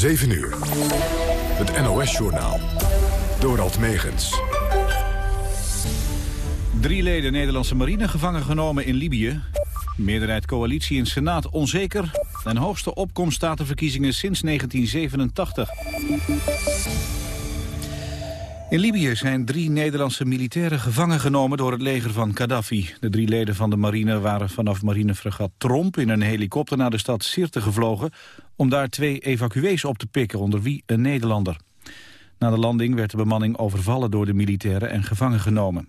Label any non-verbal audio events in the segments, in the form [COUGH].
7 uur. Het NOS-journaal. Dorald Megens. Drie leden Nederlandse marine gevangen genomen in Libië. Meerderheid coalitie in Senaat onzeker. En hoogste opkomst statenverkiezingen sinds 1987. In Libië zijn drie Nederlandse militairen gevangen genomen door het leger van Gaddafi. De drie leden van de marine waren vanaf marinefregat Tromp in een helikopter naar de stad Sirte gevlogen om daar twee evacuees op te pikken, onder wie een Nederlander. Na de landing werd de bemanning overvallen door de militairen en gevangen genomen.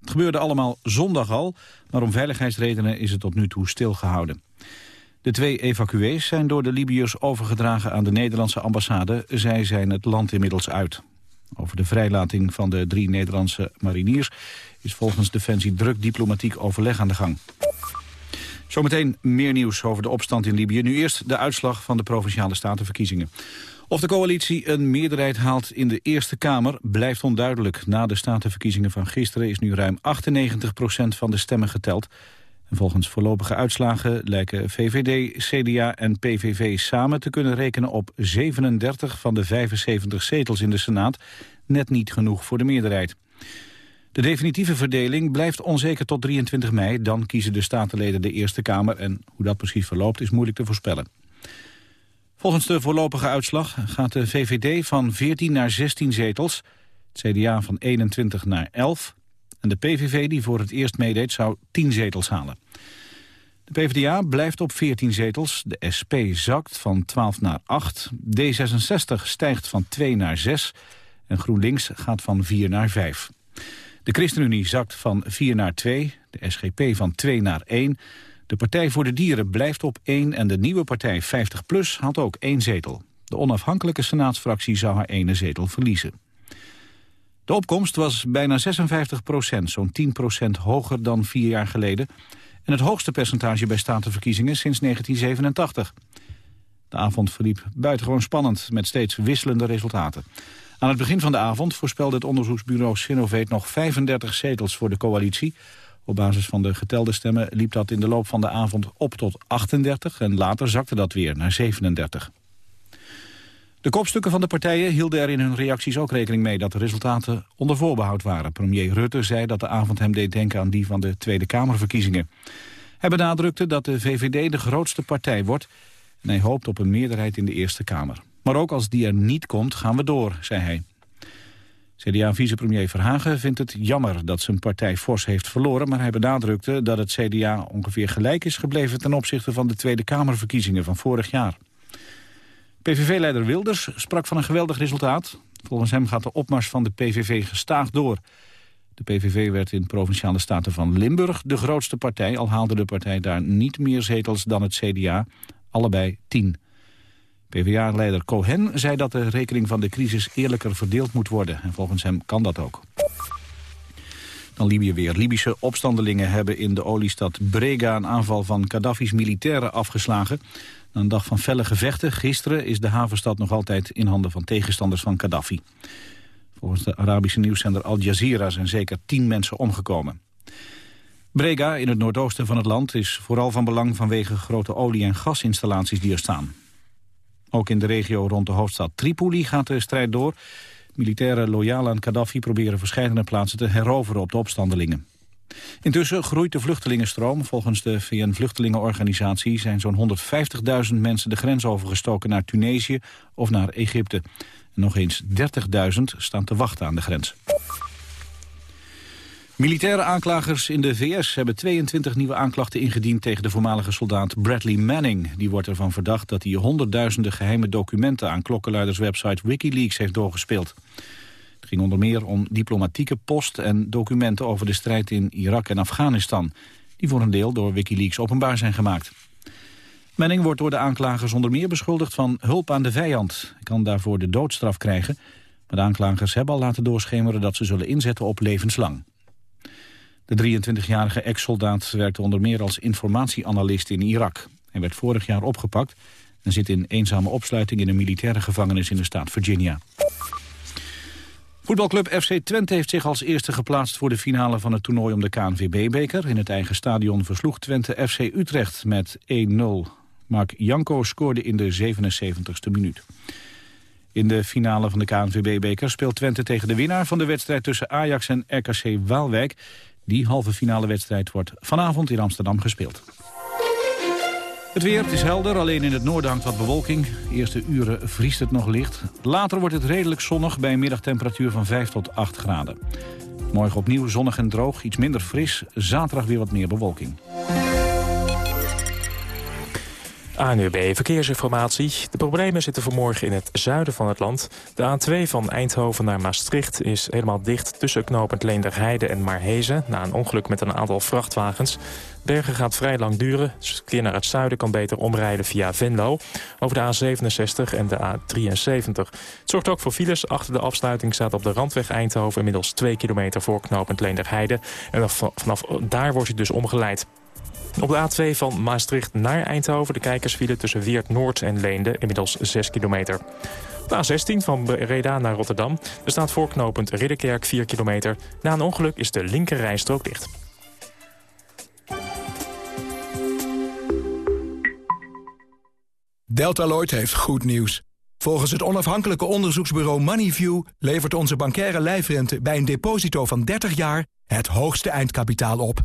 Het gebeurde allemaal zondag al, maar om veiligheidsredenen is het tot nu toe stilgehouden. De twee evacuees zijn door de Libiërs overgedragen aan de Nederlandse ambassade. Zij zijn het land inmiddels uit. Over de vrijlating van de drie Nederlandse mariniers is volgens Defensie druk diplomatiek overleg aan de gang. Zometeen meer nieuws over de opstand in Libië. Nu eerst de uitslag van de Provinciale Statenverkiezingen. Of de coalitie een meerderheid haalt in de Eerste Kamer blijft onduidelijk. Na de statenverkiezingen van gisteren is nu ruim 98% van de stemmen geteld. En volgens voorlopige uitslagen lijken VVD, CDA en PVV samen te kunnen rekenen op 37 van de 75 zetels in de Senaat. Net niet genoeg voor de meerderheid. De definitieve verdeling blijft onzeker tot 23 mei. Dan kiezen de statenleden de Eerste Kamer. En hoe dat precies verloopt is moeilijk te voorspellen. Volgens de voorlopige uitslag gaat de VVD van 14 naar 16 zetels. Het CDA van 21 naar 11. En de PVV, die voor het eerst meedeed, zou 10 zetels halen. De PvdA blijft op 14 zetels. De SP zakt van 12 naar 8. D66 stijgt van 2 naar 6. En GroenLinks gaat van 4 naar 5. De ChristenUnie zakt van 4 naar 2, de SGP van 2 naar 1. De Partij voor de Dieren blijft op 1 en de nieuwe partij 50PLUS had ook één zetel. De onafhankelijke senaatsfractie zou haar ene zetel verliezen. De opkomst was bijna 56 procent, zo'n 10 procent hoger dan vier jaar geleden... en het hoogste percentage bij statenverkiezingen sinds 1987. De avond verliep buitengewoon spannend, met steeds wisselende resultaten. Aan het begin van de avond voorspelde het onderzoeksbureau Sinovate nog 35 zetels voor de coalitie. Op basis van de getelde stemmen liep dat in de loop van de avond op tot 38 en later zakte dat weer naar 37. De kopstukken van de partijen hielden er in hun reacties ook rekening mee dat de resultaten onder voorbehoud waren. Premier Rutte zei dat de avond hem deed denken aan die van de Tweede Kamerverkiezingen. Hij benadrukte dat de VVD de grootste partij wordt en hij hoopt op een meerderheid in de Eerste Kamer. Maar ook als die er niet komt, gaan we door, zei hij. CDA-vicepremier Verhagen vindt het jammer dat zijn partij fors heeft verloren... maar hij benadrukte dat het CDA ongeveer gelijk is gebleven... ten opzichte van de Tweede Kamerverkiezingen van vorig jaar. PVV-leider Wilders sprak van een geweldig resultaat. Volgens hem gaat de opmars van de PVV gestaag door. De PVV werd in Provinciale Staten van Limburg de grootste partij... al haalde de partij daar niet meer zetels dan het CDA, allebei tien. PvdA-leider Cohen zei dat de rekening van de crisis eerlijker verdeeld moet worden. En volgens hem kan dat ook. Dan Libië weer. Libische opstandelingen hebben in de oliestad Brega... een aanval van Gaddafi's militairen afgeslagen. Na een dag van felle gevechten gisteren is de havenstad nog altijd in handen van tegenstanders van Gaddafi. Volgens de Arabische nieuwszender Al Jazeera zijn zeker tien mensen omgekomen. Brega in het noordoosten van het land is vooral van belang vanwege grote olie- en gasinstallaties die er staan. Ook in de regio rond de hoofdstad Tripoli gaat de strijd door. Militairen loyaal aan Gaddafi proberen verschillende plaatsen te heroveren op de opstandelingen. Intussen groeit de vluchtelingenstroom. Volgens de VN-vluchtelingenorganisatie zijn zo'n 150.000 mensen de grens overgestoken naar Tunesië of naar Egypte. En nog eens 30.000 staan te wachten aan de grens. Militaire aanklagers in de VS hebben 22 nieuwe aanklachten ingediend tegen de voormalige soldaat Bradley Manning. Die wordt ervan verdacht dat hij honderdduizenden geheime documenten aan klokkenluiderswebsite Wikileaks heeft doorgespeeld. Ging onder meer om diplomatieke post en documenten over de strijd in Irak en Afghanistan, die voor een deel door Wikileaks openbaar zijn gemaakt. Manning wordt door de aanklagers onder meer beschuldigd van hulp aan de vijand. Hij kan daarvoor de doodstraf krijgen, maar de aanklagers hebben al laten doorschemeren dat ze zullen inzetten op levenslang. De 23-jarige ex-soldaat werkte onder meer als informatieanalist in Irak. Hij werd vorig jaar opgepakt en zit in eenzame opsluiting in een militaire gevangenis in de staat Virginia. Voetbalclub FC Twente heeft zich als eerste geplaatst voor de finale van het toernooi om de KNVB-beker. In het eigen stadion versloeg Twente FC Utrecht met 1-0. Mark Janko scoorde in de 77ste minuut. In de finale van de KNVB-beker speelt Twente tegen de winnaar van de wedstrijd tussen Ajax en RKC Waalwijk. Die halve finale wedstrijd wordt vanavond in Amsterdam gespeeld. Het weer, het is helder, alleen in het noorden hangt wat bewolking. Eerste uren vriest het nog licht. Later wordt het redelijk zonnig bij een middagtemperatuur van 5 tot 8 graden. Morgen opnieuw zonnig en droog, iets minder fris. Zaterdag weer wat meer bewolking. ANUB Verkeersinformatie. De problemen zitten vanmorgen in het zuiden van het land. De A2 van Eindhoven naar Maastricht is helemaal dicht... tussen knooppunt Leenderheide en Marhezen... na een ongeluk met een aantal vrachtwagens. Bergen gaat vrij lang duren. Dus keer naar het zuiden kan beter omrijden via Venlo... over de A67 en de A73. Het zorgt ook voor files. Achter de afsluiting staat op de randweg Eindhoven... inmiddels 2 kilometer voor knooppunt Leenderheide. En vanaf daar wordt hij dus omgeleid. Op de A2 van Maastricht naar Eindhoven de kijkersfile tussen Weert Noord en Leende inmiddels 6 kilometer. De A16 van Breda naar Rotterdam. Er staat voorknopend Ridderkerk 4 kilometer. Na een ongeluk is de linker rijstrook dicht. Deltaloid heeft goed nieuws. Volgens het onafhankelijke onderzoeksbureau Moneyview... levert onze bankaire lijfrente bij een deposito van 30 jaar... het hoogste eindkapitaal op...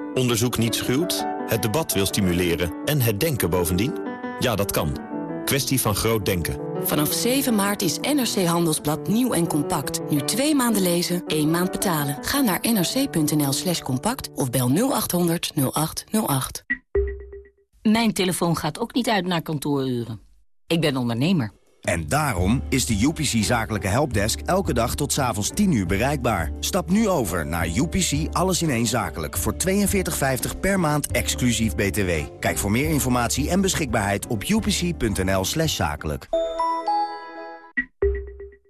Onderzoek niet schuwt, het debat wil stimuleren en het denken bovendien? Ja, dat kan. Kwestie van groot denken. Vanaf 7 maart is NRC Handelsblad nieuw en compact. Nu twee maanden lezen, één maand betalen. Ga naar nrc.nl slash compact of bel 0800 0808. Mijn telefoon gaat ook niet uit naar kantooruren. Ik ben ondernemer. En daarom is de UPC Zakelijke Helpdesk elke dag tot s'avonds 10 uur bereikbaar. Stap nu over naar UPC Alles in één Zakelijk voor 42,50 per maand exclusief BTW. Kijk voor meer informatie en beschikbaarheid op upc.nl slash zakelijk.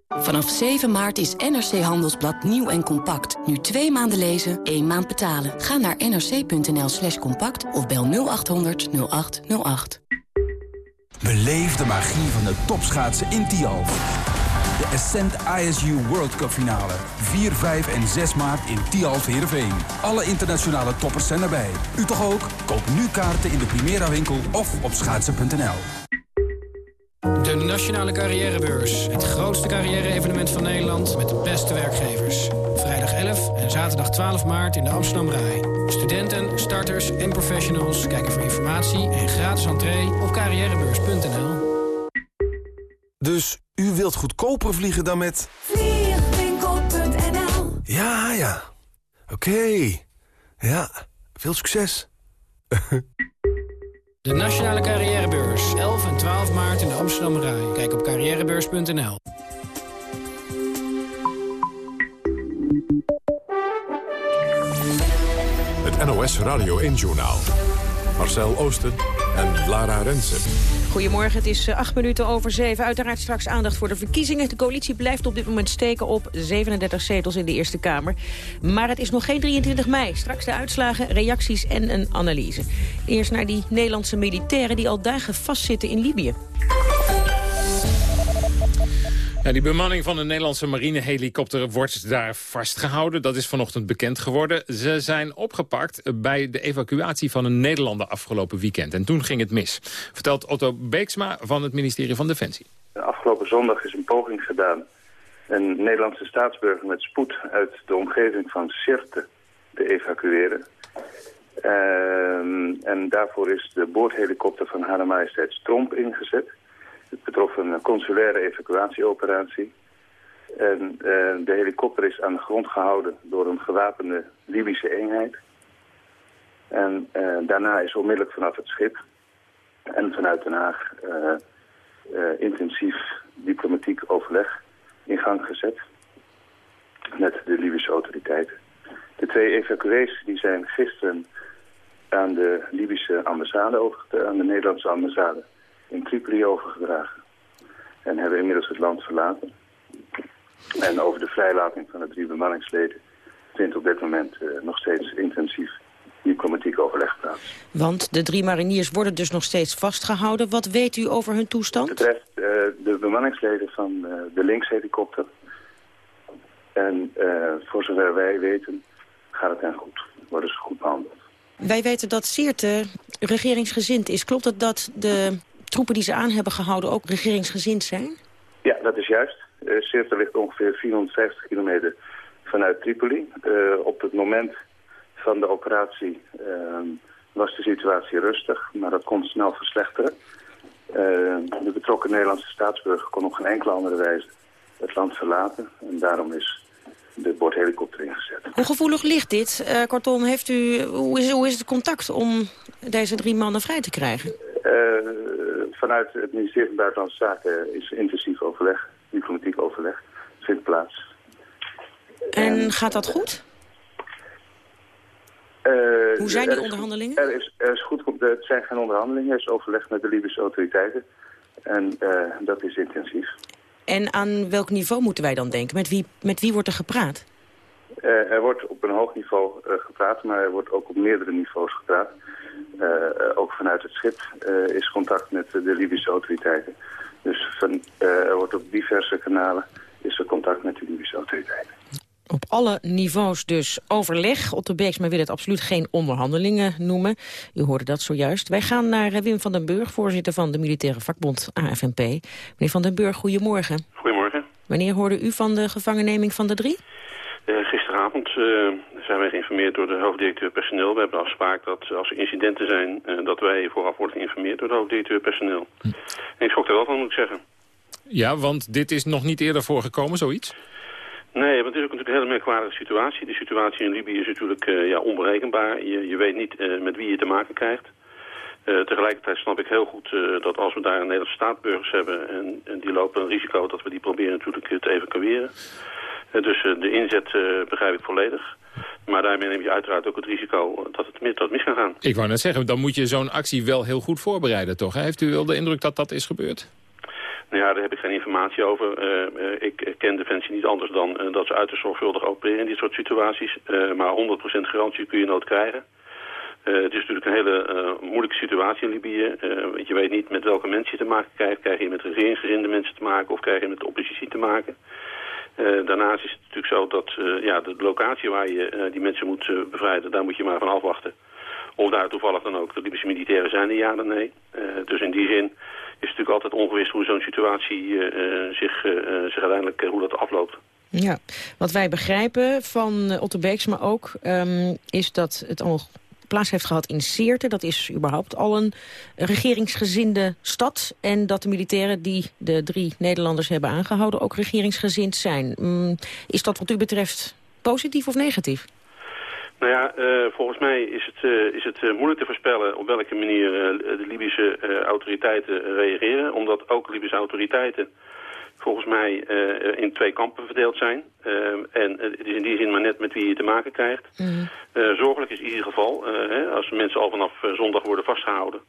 Vanaf 7 maart is NRC Handelsblad nieuw en compact. Nu twee maanden lezen, één maand betalen. Ga naar nrc.nl slash compact of bel 0800 0808. Beleef de magie van de topschaatsen in Tialf. De Ascent ISU World Cup finale. 4, 5 en 6 maart in Tialf Heerenveen. Alle internationale toppers zijn erbij. U toch ook? Koop nu kaarten in de Primera winkel of op schaatsen.nl. De Nationale Carrièrebeurs. Het grootste carrière-evenement van Nederland met de beste werkgevers. Vrijdag 11 en zaterdag 12 maart in de Amsterdam Rai. Studenten, starters en professionals kijken voor informatie en gratis entree op carrièrebeurs.nl. Dus u wilt goedkoper vliegen dan met... Vliegwinkel.nl Ja, ja. Oké. Ja, veel succes. [LAUGHS] De Nationale Carrièrebeurs. 11 en 12 maart in de Amsterdam Rai. Kijk op carrièrebeurs.nl. NOS Radio 1-journaal. Marcel Oosten en Lara Rensen. Goedemorgen, het is eh, acht minuten over zeven. Uiteraard straks aandacht voor de verkiezingen. De coalitie blijft op dit moment steken op 37 zetels in de Eerste Kamer. Maar het is nog geen 23 mei. Straks de uitslagen, reacties en een analyse. Eerst naar die Nederlandse militairen die al dagen vastzitten in Libië. Ja, die bemanning van de Nederlandse marinehelikopter wordt daar vastgehouden. Dat is vanochtend bekend geworden. Ze zijn opgepakt bij de evacuatie van een Nederlander afgelopen weekend. En toen ging het mis. Vertelt Otto Beeksma van het ministerie van Defensie. Afgelopen zondag is een poging gedaan een Nederlandse staatsburger met spoed uit de omgeving van Sirte te evacueren. Ehm, en daarvoor is de boordhelikopter van Hare Majesteit Tromp ingezet. Het betrof een consulaire evacuatieoperatie. En uh, de helikopter is aan de grond gehouden door een gewapende Libische eenheid. En uh, daarna is onmiddellijk vanaf het schip en vanuit Den Haag uh, intensief diplomatiek overleg in gang gezet met de Libische autoriteiten. De twee evacuees die zijn gisteren aan de Libische ambassade aan de Nederlandse ambassade in Tripoli overgedragen. En hebben inmiddels het land verlaten. En over de vrijlating van de drie bemanningsleden vindt op dit moment uh, nog steeds intensief diplomatiek overleg plaats. Want de drie mariniers worden dus nog steeds vastgehouden. Wat weet u over hun toestand? Het betreft uh, de bemanningsleden van uh, de linkshelikopter. En voor zover wij weten gaat het hen goed. Worden ze goed behandeld. Wij weten dat Seerte regeringsgezind is. Klopt het dat de troepen die ze aan hebben gehouden ook regeringsgezind zijn? Ja, dat is juist. Uh, Sirte ligt ongeveer 450 kilometer vanuit Tripoli. Uh, op het moment van de operatie uh, was de situatie rustig, maar dat kon snel verslechteren. de betrokken Nederlandse staatsburger kon op geen enkele andere wijze het land verlaten. En daarom is de bordhelikopter ingezet. Hoe gevoelig ligt dit? kortom, heeft u, hoe, is, hoe is het contact om deze drie mannen vrij te krijgen? Vanuit het ministerie van Buitenlandse Zaken is intensief overleg, diplomatiek overleg, vindt plaats. En, gaat dat goed? Uh, Hoe zijn die onderhandelingen? Er is, er is goed, het zijn geen onderhandelingen, er is overleg met de Libische autoriteiten. En uh, dat is intensief. En aan welk niveau moeten wij dan denken? Met wie, met wie wordt er gepraat? Uh, er wordt op een hoog niveau gepraat, maar er wordt ook op meerdere niveaus gepraat. Uh, ook vanuit het schip uh, is contact met de Libische autoriteiten. Dus van, uh, er wordt op diverse kanalen is er contact met de Libische autoriteiten. Op alle niveaus dus overleg. Otto Beeksma wil het absoluut geen onderhandelingen noemen. U hoorde dat zojuist. Wij gaan naar Wim van den Burg, voorzitter van de militaire vakbond AFNP. Meneer van den Burg, goedemorgen. Goedemorgen. Wanneer hoorde u van de gevangenneming van de drie? gisteravond zijn wij geïnformeerd door de hoofddirecteur personeel. We hebben afspraak dat als er incidenten zijn, uh, dat wij vooraf worden geïnformeerd door de hoofddirecteur personeel. Hm. En ik schrok er wel van, moet ik zeggen. Ja, want dit is nog niet eerder voorgekomen, zoiets? Nee, want het is ook natuurlijk een hele merkwaardige situatie. De situatie in Libië is natuurlijk uh, ja, onberekenbaar. Je, je weet niet uh, met wie je te maken krijgt. tegelijkertijd snap ik heel goed dat als we daar Nederlandse staatsburgers hebben... En, en, die lopen een risico dat we die proberen natuurlijk te evacueren. dus de inzet begrijp ik volledig. Maar daarmee neem je uiteraard ook het risico dat het, mis, dat mis kan gaan. Ik wou net zeggen, dan moet je zo'n actie wel heel goed voorbereiden, toch? Heeft u wel de indruk dat dat is gebeurd? Nou ja, daar heb ik geen informatie over. Uh, ik ken Defensie niet anders dan uh, dat ze uiterst zorgvuldig opereren in dit soort situaties. maar 100% garantie kun je nooit krijgen. het is natuurlijk een hele moeilijke situatie in Libië. want je weet niet met welke mensen je te maken krijgt. Krijg je met regeringsgezinde mensen te maken of krijg je met de oppositie te maken. Uh, daarnaast is het natuurlijk zo dat uh, ja, de locatie waar je uh, die mensen moet bevrijden, daar moet je maar van afwachten. Of daar toevallig dan ook de Libische militairen zijn, ja dan nee. dus in die zin is het natuurlijk altijd ongewis hoe zo'n situatie zich, zich uiteindelijk hoe dat afloopt. Ja, wat wij begrijpen van Otto Beeks, maar ook, um, is dat het allemaal plaats heeft gehad in Seerte. Dat is überhaupt al een regeringsgezinde stad. En dat de militairen die de drie Nederlanders hebben aangehouden... ook regeringsgezind zijn. Mm, is dat wat u betreft positief of negatief? Nou ja, uh, volgens mij is het, uh, is het uh, moeilijk te voorspellen op welke manier de Libische autoriteiten reageren. Omdat ook Libische autoriteiten volgens mij uh, in twee kampen verdeeld zijn. Uh, en het is in die zin maar net met wie je te maken krijgt. Mm. Uh, zorgelijk is in ieder geval, hè, als mensen al vanaf zondag worden vastgehouden...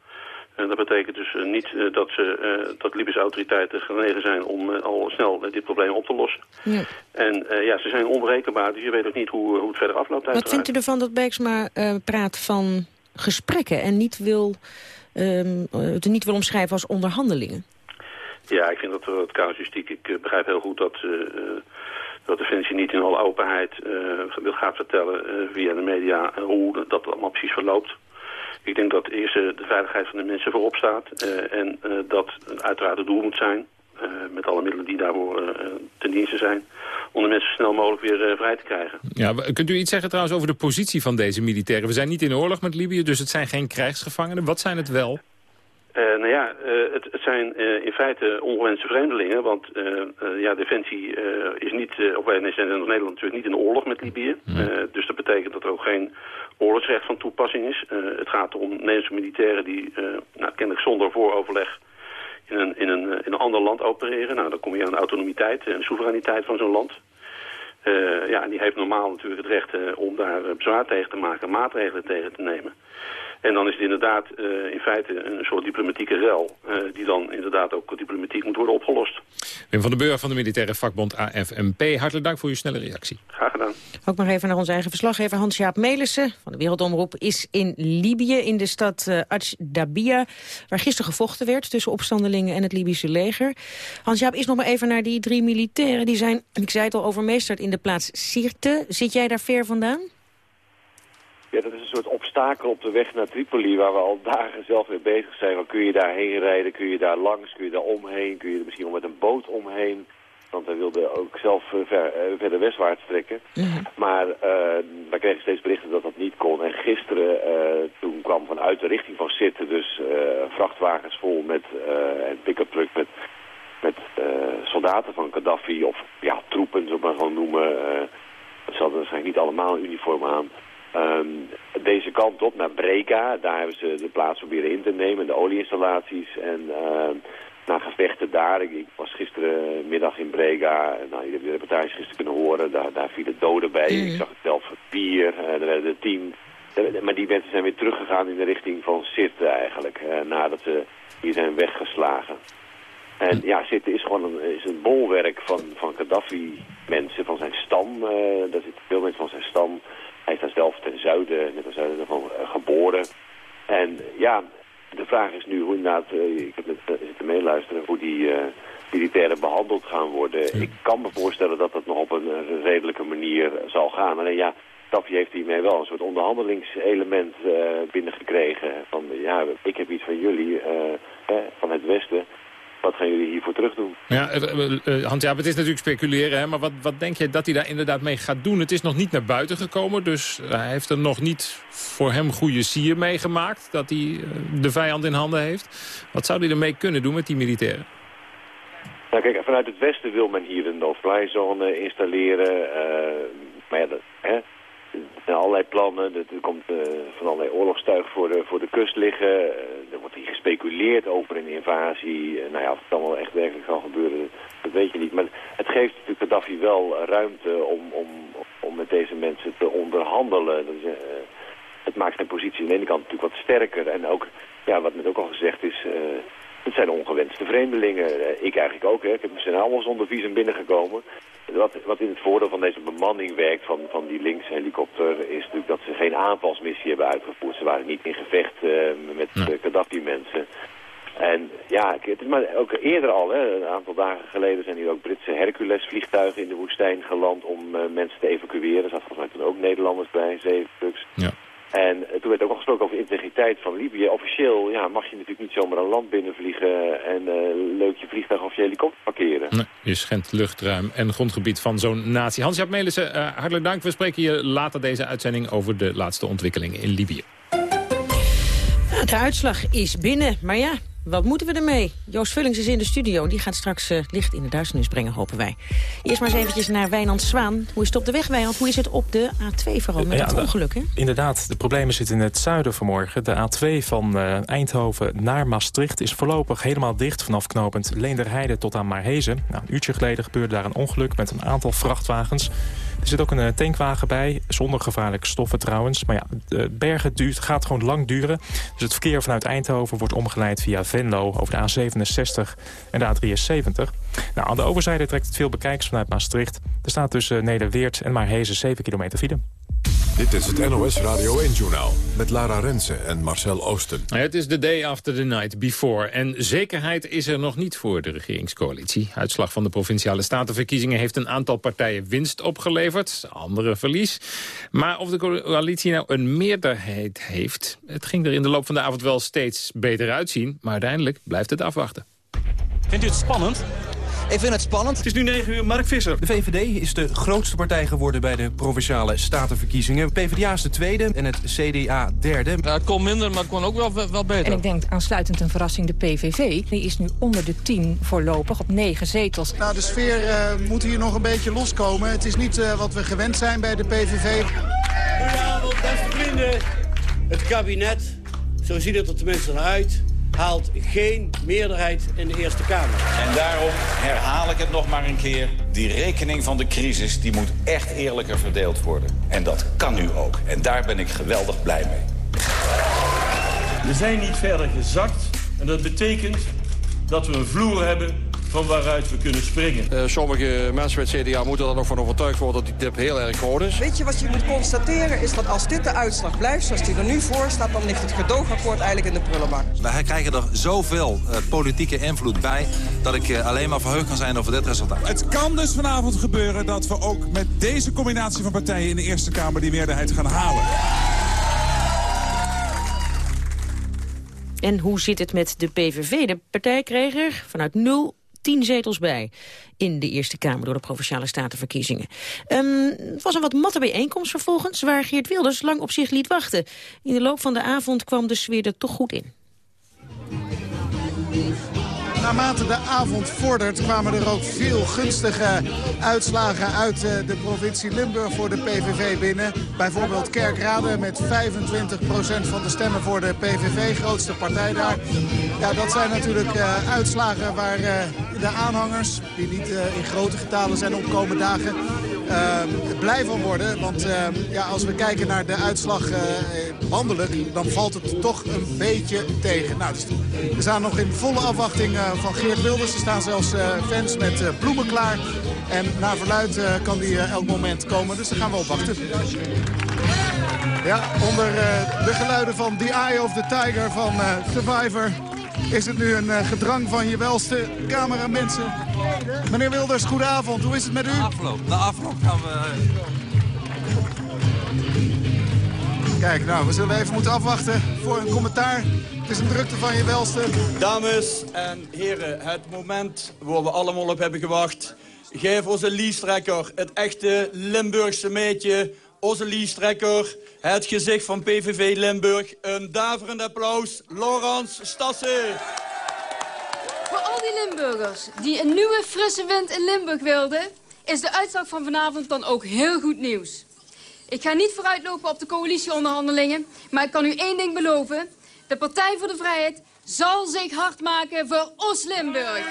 En dat betekent dus niet dat, ze, dat Libische autoriteiten genegen zijn om al snel dit probleem op te lossen. Ja. En ja, ze zijn onberekenbaar, dus je weet ook niet hoe, hoe het verder afloopt. Wat vindt u ervan dat Beeksma praat van gesprekken en niet wil, um, het niet wil omschrijven als onderhandelingen? Ja, ik vind dat het casuïstiek. Ik uh, begrijp heel goed dat, uh, dat Defensie niet in alle openheid uh, gaat vertellen via de media hoe dat allemaal precies verloopt. Ik denk dat eerst de veiligheid van de mensen voorop staat en dat uiteraard het doel moet zijn, met alle middelen die daarvoor ten dienste zijn, om de mensen zo snel mogelijk weer vrij te krijgen. Ja, kunt u iets zeggen trouwens over de positie van deze militairen? We zijn niet in oorlog met Libië, dus het zijn geen krijgsgevangenen. Wat zijn het wel? Uh, nou ja, uh, het, het, zijn uh, in feite ongewenste vreemdelingen, want ja, Defensie is niet, of wij zijn in Nederland natuurlijk niet in oorlog met Libië. dus dat betekent dat er ook geen oorlogsrecht van toepassing is. het gaat om Nederlandse militairen die nou, kennelijk zonder vooroverleg in een, in, een, in een ander land opereren. Nou, dan kom je aan de autonomiteit en soevereiniteit van zo'n land. ja, en die heeft normaal natuurlijk het recht om daar bezwaar tegen te maken, maatregelen tegen te nemen. En dan is het inderdaad in feite een soort diplomatieke rel... die dan inderdaad ook diplomatiek moet worden opgelost. Wim van den Beur van de militaire vakbond AFMP. Hartelijk dank voor uw snelle reactie. Graag gedaan. Ook nog even naar onze eigen verslaggever Hans-Jaap Melissen van de Wereldomroep... is in Libië, in de stad uh, Dabia, waar gisteren gevochten werd... tussen opstandelingen en het Libische leger. Hans-Jaap, is nog maar even naar die drie militairen. Die zijn, ik zei het al, overmeesterd in de plaats Sirte. Zit jij daar ver vandaan? Ja, dat is een soort obstakel op de weg naar Tripoli... waar we al dagen zelf mee bezig zijn. Kun je daarheen rijden, kun je daar langs, kun je daar omheen... kun je er misschien wel met een boot omheen... Want hij wilde ook zelf eh, ver, uh, verder westwaarts trekken. Mhm. Maar uh, wij kregen steeds berichten dat dat niet kon. En gisteren, toen kwam vanuit de richting van Sitten dus vrachtwagens vol met en pick-up truck met, met soldaten van Gaddafi. Of ja, troepen, zullen we maar gewoon noemen. ze hadden waarschijnlijk niet allemaal een uniform aan. Um, deze kant op naar Breka, daar hebben ze de plaats proberen in te nemen, de olieinstallaties. En uh, na gevechten daar, ik, was gisterenmiddag in Brega, nou, je hebt de reportage gisteren kunnen horen, daar, daar vielen doden bij. Mm. Ik zag het zelf vier, uh, er werden tien. Maar die mensen zijn weer teruggegaan in de richting van Sirte eigenlijk, uh, nadat ze hier zijn weggeslagen. En ja, Sirte is gewoon een, is een bolwerk van, van Gaddafi-mensen, van zijn stam. Uh, daar zitten veel mensen van zijn stam. Hij is daar zelf ten zuiden, net ten zuiden ervan, uh, geboren. En ja, de vraag is nu hoe inderdaad, uh, ik heb net uh, zitten meeluisteren, hoe die uh, militairen behandeld gaan worden. Ik kan me voorstellen dat dat nog op een, redelijke manier zal gaan. Alleen ja, Taffy heeft hiermee wel een soort onderhandelingselement binnengekregen. Van ja, ik heb iets van jullie, van het Westen wat gaan jullie hiervoor terug doen? Ja, uh, Hans, ja, het is natuurlijk speculeren, hè, maar wat, wat denk je dat hij daar inderdaad mee gaat doen? Het is nog niet naar buiten gekomen, dus hij heeft er nog niet voor hem goede sier meegemaakt... dat hij de vijand in handen heeft. Wat zou hij ermee kunnen doen met die militairen? Nou kijk, vanuit het westen wil men hier een no-fly zone installeren. maar ja, dat, hè, allerlei plannen. Er komt uh, van allerlei oorlogstuig voor de, voor de kust liggen. Uh, er wordt hier gespeculeerd over een invasie. Uh, nou ja, of het allemaal echt werkelijk zal gebeuren, dat weet je niet. Maar het geeft natuurlijk Gaddafi wel ruimte om, om, om met deze mensen te onderhandelen. Dat het maakt zijn positie aan de ene kant natuurlijk wat sterker. En ook, ja, wat net ook al gezegd is... het zijn ongewenste vreemdelingen. ik eigenlijk ook. Hè. Ik heb, zijn allemaal zonder visum binnengekomen. Wat, wat in het voordeel van deze bemanning werkt van, van die linkshelikopter is natuurlijk dat ze geen aanvalsmissie hebben uitgevoerd. Ze waren niet in gevecht uh, met ja. Gaddafi-mensen. En ja, het is maar ook eerder al, hè, een aantal dagen geleden zijn hier ook Britse Hercules-vliegtuigen in de woestijn geland om uh, mensen te evacueren. Er zaten volgens mij toen ook Nederlanders bij, zeven stuks. Ja. En toen werd ook al gesproken over integriteit van Libië. Officieel ja, mag je natuurlijk niet zomaar een land binnenvliegen en uh, leuk je vliegtuig of je helikopter parkeren. Nee, je schendt luchtruim en grondgebied van zo'n natie. Hans-Jaap Melissen, uh, hartelijk dank. We spreken je later deze uitzending over de laatste ontwikkelingen in Libië. De uitslag is binnen, maar ja, wat moeten we ermee? Joost Vullings is in de studio. Die gaat straks uh, licht in de duisternis brengen, hopen wij. Eerst maar eens eventjes naar Wijnand Zwaan. Hoe is het op de weg, Wijnand? Hoe is het op de A2 vooral met ja, het ongeluk, hè? Inderdaad, de problemen zitten in het zuiden vanmorgen. De A2 van uh, Eindhoven naar Maastricht is voorlopig helemaal dicht... vanaf knopend Leenderheide tot aan Maarhezen. Nou, een uurtje geleden gebeurde daar een ongeluk met een aantal vrachtwagens. Er zit ook een eh, tankwagen bij, zonder gevaarlijke stoffen trouwens. Maar ja, bergen duurt, gaat gewoon lang duren. Dus het verkeer vanuit Eindhoven wordt omgeleid via Venlo... over de A67 en de A73. Nou, aan de overzijde trekt het veel bekijkers vanuit Maastricht. Er staat tussen Nederweert en Maarhezen 7 kilometer file. Dit is het NOS Radio 1-journaal met Lara Rensen en Marcel Oosten. Het is the day after the night before. En zekerheid is er nog niet voor de regeringscoalitie. Uitslag van de Provinciale Statenverkiezingen heeft een aantal partijen winst opgeleverd. Andere verlies. Maar of de coalitie nou een meerderheid heeft... het ging er in de loop van de avond wel steeds beter uitzien. Maar uiteindelijk blijft het afwachten. Vindt u het spannend? Ik vind het spannend. Het is nu 9 uur, Mark Visser. De VVD is de grootste partij geworden bij de Provinciale Statenverkiezingen. PvdA is de tweede en het CDA derde. Ja, het kon minder, maar het kon ook wel, wel beter. En ik denk aansluitend een verrassing de PVV. Die is nu onder de 10 voorlopig op 9 zetels. Nou, de sfeer uh, moet hier nog een beetje loskomen. Het is niet uh, wat we gewend zijn bij de PVV. Goedenavond, beste vrienden. Het kabinet, zo ziet het er tenminste uit haalt geen meerderheid in de Eerste Kamer. En daarom herhaal ik het nog maar een keer. Die rekening van de crisis die moet echt eerlijker verdeeld worden. En dat kan nu ook. En daar ben ik geweldig blij mee. We zijn niet verder gezakt en dat betekent dat we een vloer hebben van waaruit we kunnen springen. Uh, sommige mensen het CDA moeten er nog van overtuigd worden dat die dip heel erg groot is. Weet je wat je moet constateren is dat als dit de uitslag blijft zoals die er nu voor staat... dan ligt het gedoogakkoord eigenlijk in de prullenbak. Wij krijgen er zoveel uh, politieke invloed bij dat ik uh, alleen maar verheugd kan zijn over dit resultaat. Het kan dus vanavond gebeuren dat we ook met deze combinatie van partijen in de Eerste Kamer die meerderheid gaan halen. En hoe zit het met de PVV? De partij kreeg er vanuit nul tien zetels bij in de Eerste Kamer door de Provinciale Statenverkiezingen. Um, het was een wat matte bijeenkomst vervolgens, waar Geert Wilders lang op zich liet wachten. In de loop van de avond kwam de sfeer er toch goed in. Naarmate de avond vordert kwamen er ook veel gunstige uitslagen uit eh, de provincie Limburg voor de PVV binnen. Bijvoorbeeld Kerkrade met 25% van de stemmen voor de PVV, grootste partij daar. Ja, dat zijn natuurlijk uh, uitslagen waar uh, de aanhangers, die niet in grote getalen zijn opkomen dagen, blij van worden. Want ja, als we kijken naar de uitslag landelijk, dan valt het toch een beetje tegen. Nou, dus we staan nog in volle afwachting van Geert Wilders. Er staan zelfs uh, fans met bloemen klaar. En naar verluid kan die elk moment komen. Dus daar gaan we op wachten. Ja, onder de geluiden van The Eye of the Tiger van Survivor... is het nu een gedrang van je welste cameramensen. Meneer Wilders, goedenavond. Hoe is het met u? De afloop. De afloop gaan we... Kijk, nou, we zullen even moeten afwachten voor een commentaar. Het is een drukte van je welste. Dames en heren, het moment waar we allemaal op hebben gewacht. Geef onze liestrekker, het echte Limburgse meetje, onze liestrekker, het gezicht van PVV Limburg. Een daverend applaus, Laurens Stassen. Voor al die Limburgers die een nieuwe frisse wind in Limburg wilden... is de uitslag van vanavond dan ook heel goed nieuws. Ik ga niet vooruitlopen op de coalitieonderhandelingen, maar ik kan u één ding beloven. De Partij voor de Vrijheid zal zich hard maken voor Oost-Limburg.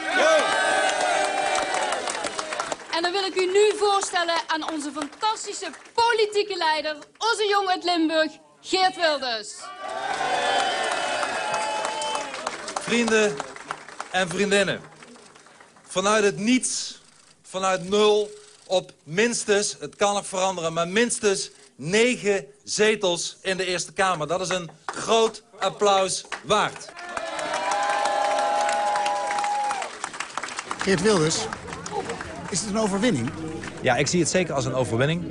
En dan wil ik u nu voorstellen aan onze fantastische politieke leider, onze jong uit Limburg, Geert Wilders. Vrienden en vriendinnen, vanuit het niets, vanuit nul op minstens, het kan nog veranderen, maar minstens negen zetels in de Eerste Kamer. Dat is een groot applaus waard. Geert Wilders, is het een overwinning? Ja, ik zie het zeker als een overwinning.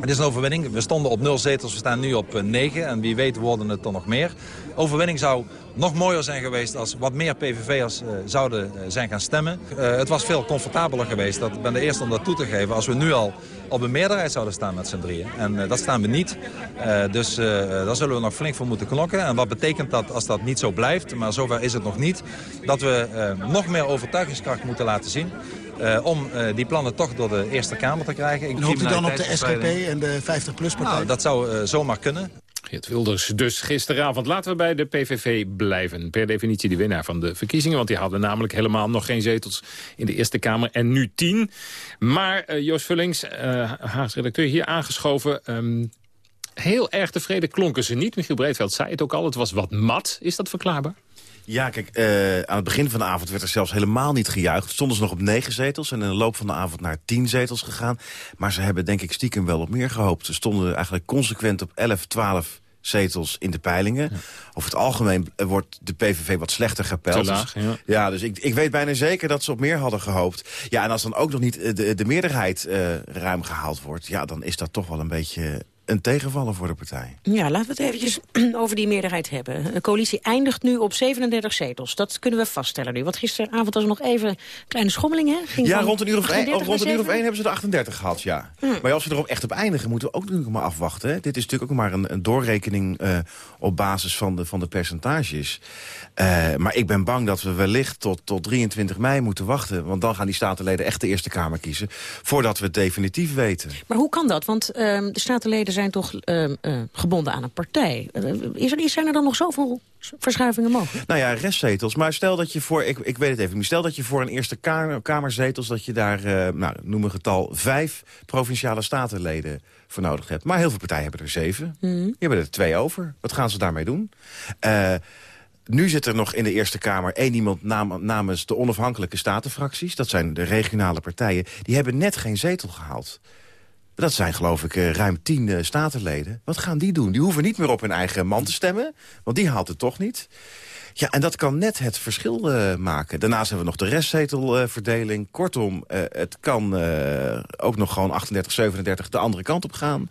Het is een overwinning. We stonden op nul zetels, we staan nu op 9. En wie weet worden het er nog meer. Overwinning zou nog mooier zijn geweest als wat meer PVV'ers uh, zouden uh, zijn gaan stemmen. Het was veel comfortabeler geweest, dat, ik ben de eerste om dat toe te geven... als we nu al op een meerderheid zouden staan met z'n drieën. En dat staan we niet. dus daar zullen we nog flink voor moeten knokken. En wat betekent dat als dat niet zo blijft, maar zover is het nog niet... dat we nog meer overtuigingskracht moeten laten zien... Uh, om uh, die plannen toch door de Eerste Kamer te krijgen. En hoopt u dan op de SGP en de 50PLUS-partij? Nou, dat zou uh, zomaar kunnen. Geert Wilders dus gisteravond. Laten we bij de PVV blijven. Per definitie de winnaar van de verkiezingen. Want die hadden namelijk helemaal nog geen zetels in de Eerste Kamer. En nu tien. Maar Joost Vullings, Haags redacteur, hier aangeschoven... Um, heel erg tevreden klonken ze niet. Michiel Breedveld zei het ook al. Het was wat mat. Is dat verklaarbaar? Ja, kijk, uh, aan het begin van de avond werd er zelfs helemaal niet gejuicht. Stonden ze nog op negen zetels en in de loop van de avond naar tien zetels gegaan. Maar ze hebben denk ik stiekem wel op meer gehoopt. Ze stonden eigenlijk consequent op 11, 12 zetels in de peilingen. Ja. Over het algemeen wordt de PVV wat slechter gepeld. Laag, ja. ja. dus ik, ik weet bijna zeker dat ze op meer hadden gehoopt. Ja, en als dan ook nog niet de, de meerderheid uh, ruim gehaald wordt... ja, dan is dat toch wel een beetje een tegenvaller voor de partij. Ja, laten we het eventjes [CLEARS THROAT] over die meerderheid hebben. De coalitie eindigt nu op 37 zetels. Dat kunnen we vaststellen nu. Want gisteravond was er nog even een kleine schommeling, hè? Ging ja, rond een uur of één, rond een uur of één hebben ze de 38 gehad, ja. Hmm. Maar als we erop echt op eindigen, moeten we ook natuurlijk maar afwachten. Hè? Dit is natuurlijk ook maar een, een doorrekening uh, op basis van de, van de percentages. Uh, maar ik ben bang dat we wellicht tot, tot 23 mei moeten wachten. Want dan gaan die statenleden echt de Eerste Kamer kiezen. Voordat we het definitief weten. Maar hoe kan dat? Want uh, de statenleden zijn toch uh, uh, gebonden aan een partij. Is er, zijn er dan nog zoveel verschuivingen mogelijk? Nou ja, restzetels. Maar stel dat je voor, ik, ik weet het even niet, stel dat je voor een Eerste Kamerzetels, dat je daar, uh, nou, noem een getal, vijf provinciale statenleden voor nodig hebt. Maar heel veel partijen hebben er zeven. Mm. Die hebben er twee over. Wat gaan ze daarmee doen? Nu zit er nog in de Eerste Kamer één iemand namens de onafhankelijke statenfracties. Dat zijn de regionale partijen. Die hebben net geen zetel gehaald. Dat zijn geloof ik eh, ruim tien uh, statenleden. Wat gaan die doen? Die hoeven niet meer op hun eigen man te stemmen. Want die haalt het toch niet. Ja, en dat kan net het verschil uh, maken. Daarnaast hebben we nog de restzetelverdeling. Kortom, het kan ook nog gewoon 38, 37 de andere kant op gaan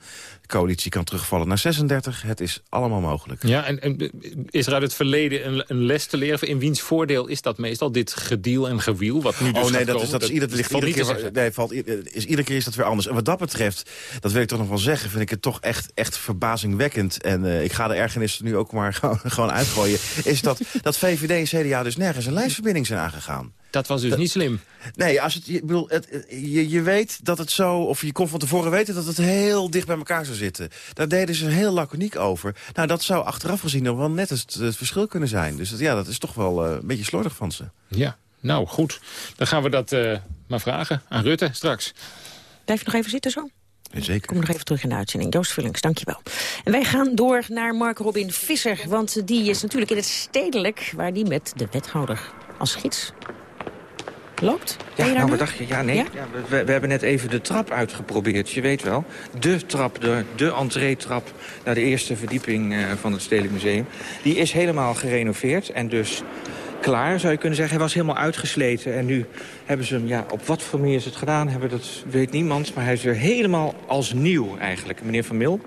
coalitie kan terugvallen naar 36. Het is allemaal mogelijk. Ja, en, en is er uit het verleden een, een, les te leren? In wiens voordeel is dat meestal, dit gediel en gewiel? Wat nu dus oh nee, dat is, dat is, ieder, ligt iedere keer, nee, valt, is, iedere keer is dat weer anders. En wat dat betreft, dat wil ik toch nog wel zeggen... vind ik het toch echt, echt verbazingwekkend. En uh, ik ga de ergernis nu ook maar [LAUGHS] gewoon, gewoon uitgooien. is dat, dat VVD en CDA dus nergens een lijstverbinding zijn aangegaan. Dat was dus niet slim. Nee, als het, je, bedoel, het, je, je weet dat het zo... of je kon van tevoren weten dat het heel dicht bij elkaar zou zitten. Daar deden ze heel laconiek over. Nou, dat zou achteraf gezien nog wel net het, het verschil kunnen zijn. Dus dat, ja, dat is toch wel uh, een beetje slordig van ze. Ja, nou goed. Dan gaan we dat uh, maar vragen aan Rutte straks. Blijf je nog even zitten zo? Zeker. Kom nog even terug in de uitzending. Joost Vullings, dankjewel. En wij gaan door naar Mark Robin Visser. Want die is natuurlijk in het stedelijk... waar die met de wethouder als gids loopt? Ja, nou, wat dacht je? Ja, nee. Ja? we, we, hebben net even de trap uitgeprobeerd. Je weet wel, de trap, de, de entreetrap naar de eerste verdieping uh, van het Stedelijk Museum. Die is helemaal gerenoveerd en dus klaar, zou je kunnen zeggen. Hij was helemaal uitgesleten en nu hebben ze hem, ja, op wat voor manier is het gedaan, hebben, dat weet niemand. Maar hij is weer helemaal als nieuw eigenlijk. Meneer Van Mil,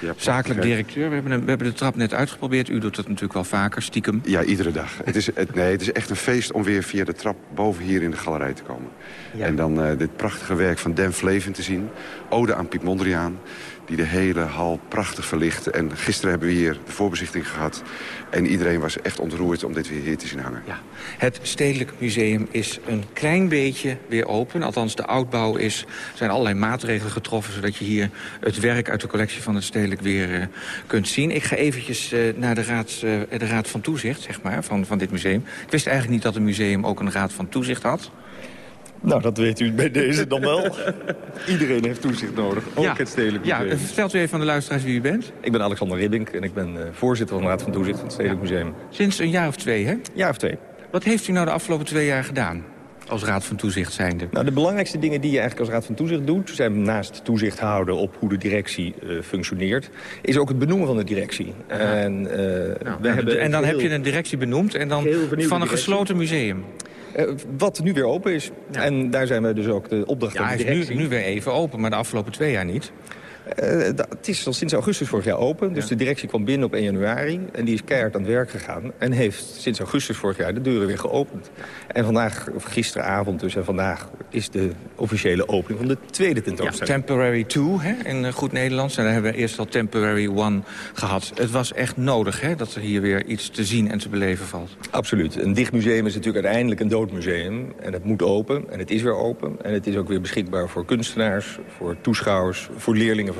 ja, zakelijk directeur. We hebben, we hebben de trap net uitgeprobeerd. U doet dat natuurlijk wel vaker, stiekem. Ja, iedere dag. het, is, het, nee, het is echt een feest om weer via de trap boven hier in de galerij te komen. En dan uh, dit prachtige werk van Dan Fleven te zien. Ode aan Piet Mondriaan die de hele hal prachtig verlicht. En gisteren hebben we hier de voorbezichting gehad. En iedereen was echt ontroerd om dit weer hier te zien hangen. Ja. Het Stedelijk Museum is een klein beetje weer open. Althans, de oudbouw is... Zijn allerlei maatregelen getroffen... zodat je hier het werk uit de collectie van het Stedelijk weer uh, kunt zien. Ik ga eventjes uh, naar de raad, uh, de raad van Toezicht, zeg maar, van, van dit museum. Ik wist eigenlijk niet dat een museum ook een raad van toezicht had. Nou, dat weet u bij deze dan wel. [LAUGHS] Iedereen heeft toezicht nodig, ook het Stedelijk Museum. Ja, vertelt u even aan de luisteraars wie u bent. Ik ben Alexander Ribbink en ik ben uh, voorzitter van de Raad van Toezicht van het Stedelijk Museum. Sinds een jaar of twee, hè? Jaar of twee. Wat heeft u nou de afgelopen twee jaar gedaan? Als Raad van Toezicht zijnde? Nou, de belangrijkste dingen die je eigenlijk als Raad van Toezicht doet... zijn naast toezicht houden op hoe de directie uh, functioneert... is ook het benoemen van de directie. En, uh, nou, we hebben en dan heb je een directie benoemd en dan van een gesloten museum. Uh, wat nu weer open is. Ja. En daar zijn we dus ook de opdracht ja, de directie. Nu, nu weer even open, maar de afgelopen twee jaar niet. Uh, het is al sinds augustus vorig jaar open. Dus ja. de directie kwam binnen op 1 januari. En die is keihard aan het werk gegaan. En heeft sinds augustus vorig jaar de deuren weer geopend. En vandaag, of gisteravond dus en vandaag... is de officiële opening van de tweede tentoonstelling. Ja, temporary 2 in goed Nederlands. En daar hebben we eerst al Temporary 1 gehad. Het was echt nodig hè, dat er hier weer iets te zien en te beleven valt. Absoluut. Een dicht museum is natuurlijk uiteindelijk een dood museum. En het moet open. En het is weer open. En het is ook weer beschikbaar voor kunstenaars, voor toeschouwers, voor leerlingen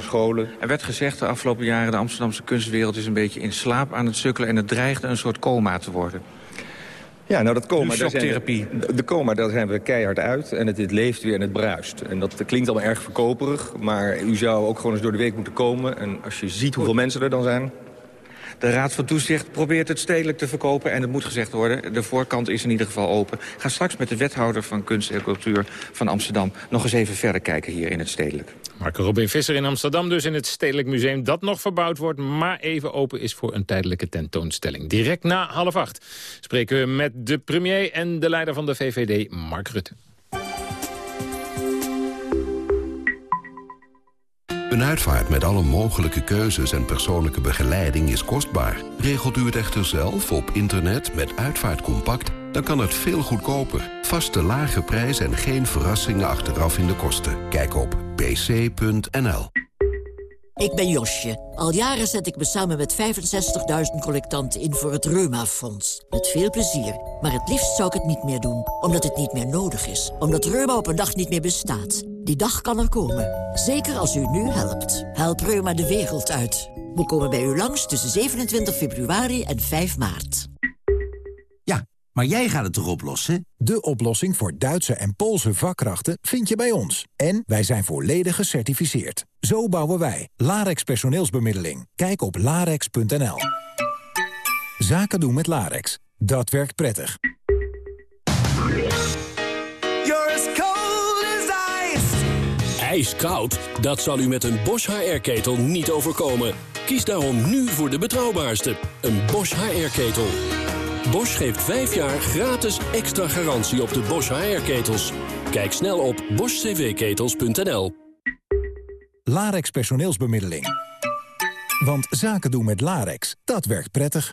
Er werd gezegd de afgelopen jaren... de Amsterdamse kunstwereld is een beetje in slaap aan het sukkelen... en het dreigde een soort coma te worden. Ja, nou dat coma, daar zijn we, de coma, daar zijn we keihard uit. En het, het leeft weer en het bruist. En dat klinkt allemaal erg verkoperig. Maar u zou ook gewoon eens door de week moeten komen. En als je ziet hoeveel mensen er dan zijn... De Raad van Toezicht probeert het stedelijk te verkopen. En het moet gezegd worden, de voorkant is in ieder geval open. Ga straks met de wethouder van kunst en cultuur van Amsterdam... nog eens even verder kijken hier in het stedelijk. Marco Robin Visser in Amsterdam dus in het Stedelijk Museum... dat nog verbouwd wordt, maar even open is voor een tijdelijke tentoonstelling. Direct na half acht spreken we met de premier en de leider van de VVD, Mark Rutte. Een uitvaart met alle mogelijke keuzes en persoonlijke begeleiding is kostbaar. Regelt u het echter zelf op internet met Uitvaartcompact... dan kan het veel goedkoper. Vaste lage prijs en geen verrassingen achteraf in de kosten. Kijk op pc.nl. Ik ben Josje. Al jaren zet ik me samen met 65.000 collectanten in voor het Reuma-fonds. Met veel plezier. Maar het liefst zou ik het niet meer doen. Omdat het niet meer nodig is. Omdat Reuma op een dag niet meer bestaat. Die dag kan er komen. Zeker als u nu helpt. Help Reuma de wereld uit. We komen bij u langs tussen 27 februari en 5 maart. Ja, maar jij gaat het toch oplossen? De oplossing voor Duitse en Poolse vakkrachten vind je bij ons. En wij zijn volledig gecertificeerd. Zo bouwen wij. Larex personeelsbemiddeling. Kijk op larex.nl. Zaken doen met Larex. Dat werkt prettig. Ijskoud? Dat zal u met een Bosch HR-ketel niet overkomen. Kies daarom nu voor de betrouwbaarste, een Bosch HR-ketel. Bosch geeft 5 jaar gratis extra garantie op de Bosch HR-ketels. Kijk snel op boschcvketels.nl. Larex personeelsbemiddeling. Want zaken doen met Larex, dat werkt prettig.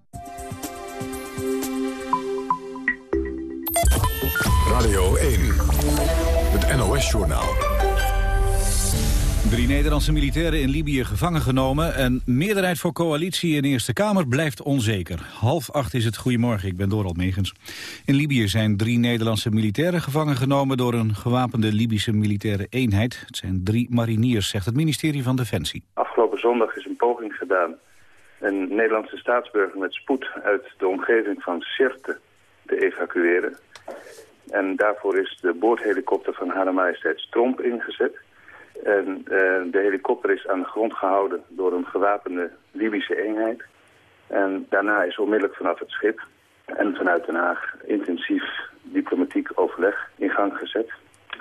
Radio 1, het NOS-journaal. Drie Nederlandse militairen in Libië gevangen genomen... en meerderheid voor coalitie in de Eerste Kamer blijft onzeker. Half acht is het. Goedemorgen, ik ben Dorald Megens. In Libië zijn drie Nederlandse militairen gevangen genomen... door een gewapende Libische militaire eenheid. Het zijn drie mariniers, zegt het ministerie van Defensie. Afgelopen zondag is een poging gedaan... een Nederlandse staatsburger met spoed uit de omgeving van Sirte te evacueren... En daarvoor is de boordhelikopter van Hare Majesteit Tromp ingezet. En uh, de helikopter is aan de grond gehouden door een gewapende Libische eenheid. En daarna is onmiddellijk vanaf het schip en vanuit Den Haag intensief diplomatiek overleg in gang gezet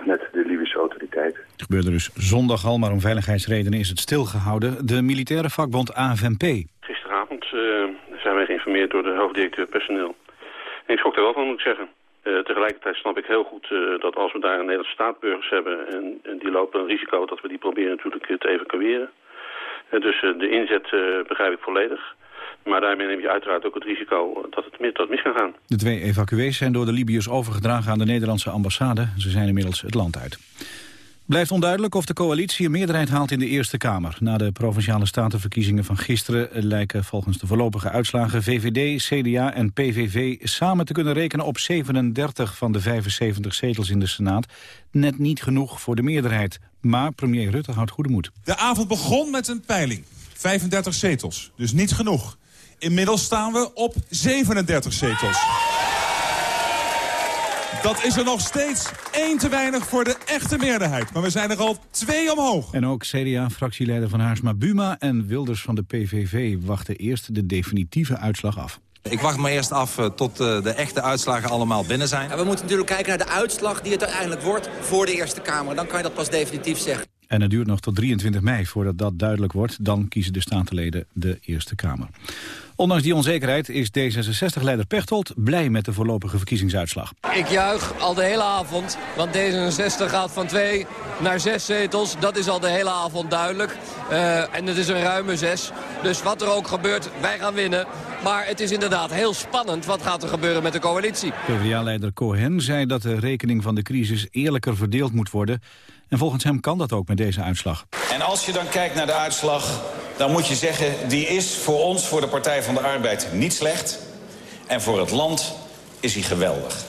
met de Libische autoriteiten. Het gebeurde dus zondag al, maar om veiligheidsredenen is het stilgehouden. De militaire vakbond AFNP. Gisteravond uh, zijn wij geïnformeerd door de hoofddirecteur personeel. En ik schrok er wel van, moet ik zeggen. Tegelijkertijd snap ik heel goed uh, dat als we daar een Nederlandse staatsburgers hebben... En, en, die lopen een risico dat we die proberen natuurlijk te evacueren. Uh, dus de inzet begrijp ik volledig. Maar daarmee neem je uiteraard ook het risico dat het, mis, dat mis kan gaan. De twee evacuees zijn door de Libiërs overgedragen aan de Nederlandse ambassade. Ze zijn inmiddels het land uit. Blijft onduidelijk of de coalitie een meerderheid haalt in de Eerste Kamer. Na de Provinciale Statenverkiezingen van gisteren lijken volgens de voorlopige uitslagen VVD, CDA en PVV samen te kunnen rekenen op 37 van de 75 zetels in de Senaat. Net niet genoeg voor de meerderheid. Maar premier Rutte houdt goede moed. De avond begon met een peiling. 35 zetels, dus niet genoeg. Inmiddels staan we op 37 zetels. Dat is er nog steeds één te weinig voor de echte meerderheid. Maar we zijn er al twee omhoog. En ook CDA-fractieleider van Haarsma Buma en Wilders van de PVV wachten eerst de definitieve uitslag af. Ik wacht maar eerst af tot de echte uitslagen allemaal binnen zijn. Ja, we moeten natuurlijk kijken naar de uitslag die het uiteindelijk wordt voor de Eerste Kamer. Dan kan je dat pas definitief zeggen. En het duurt nog tot 23 mei voordat dat duidelijk wordt. Dan kiezen de statenleden de Eerste Kamer. Ondanks die onzekerheid is D66-leider Pechtold blij met de voorlopige verkiezingsuitslag. Ik juich al de hele avond, want D66 gaat van twee naar zes zetels. Dat is al de hele avond duidelijk. Uh, en het is een ruime zes. Dus wat er ook gebeurt, wij gaan winnen. Maar het is inderdaad heel spannend. Wat gaat er gebeuren met de coalitie? PvdA-leider Cohen zei dat de rekening van de crisis eerlijker verdeeld moet worden. En volgens hem kan dat ook met deze uitslag. En als je dan kijkt naar de uitslag, dan moet je zeggen... die is voor ons, voor de Partij van de Arbeid, niet slecht. En voor het land is hij geweldig.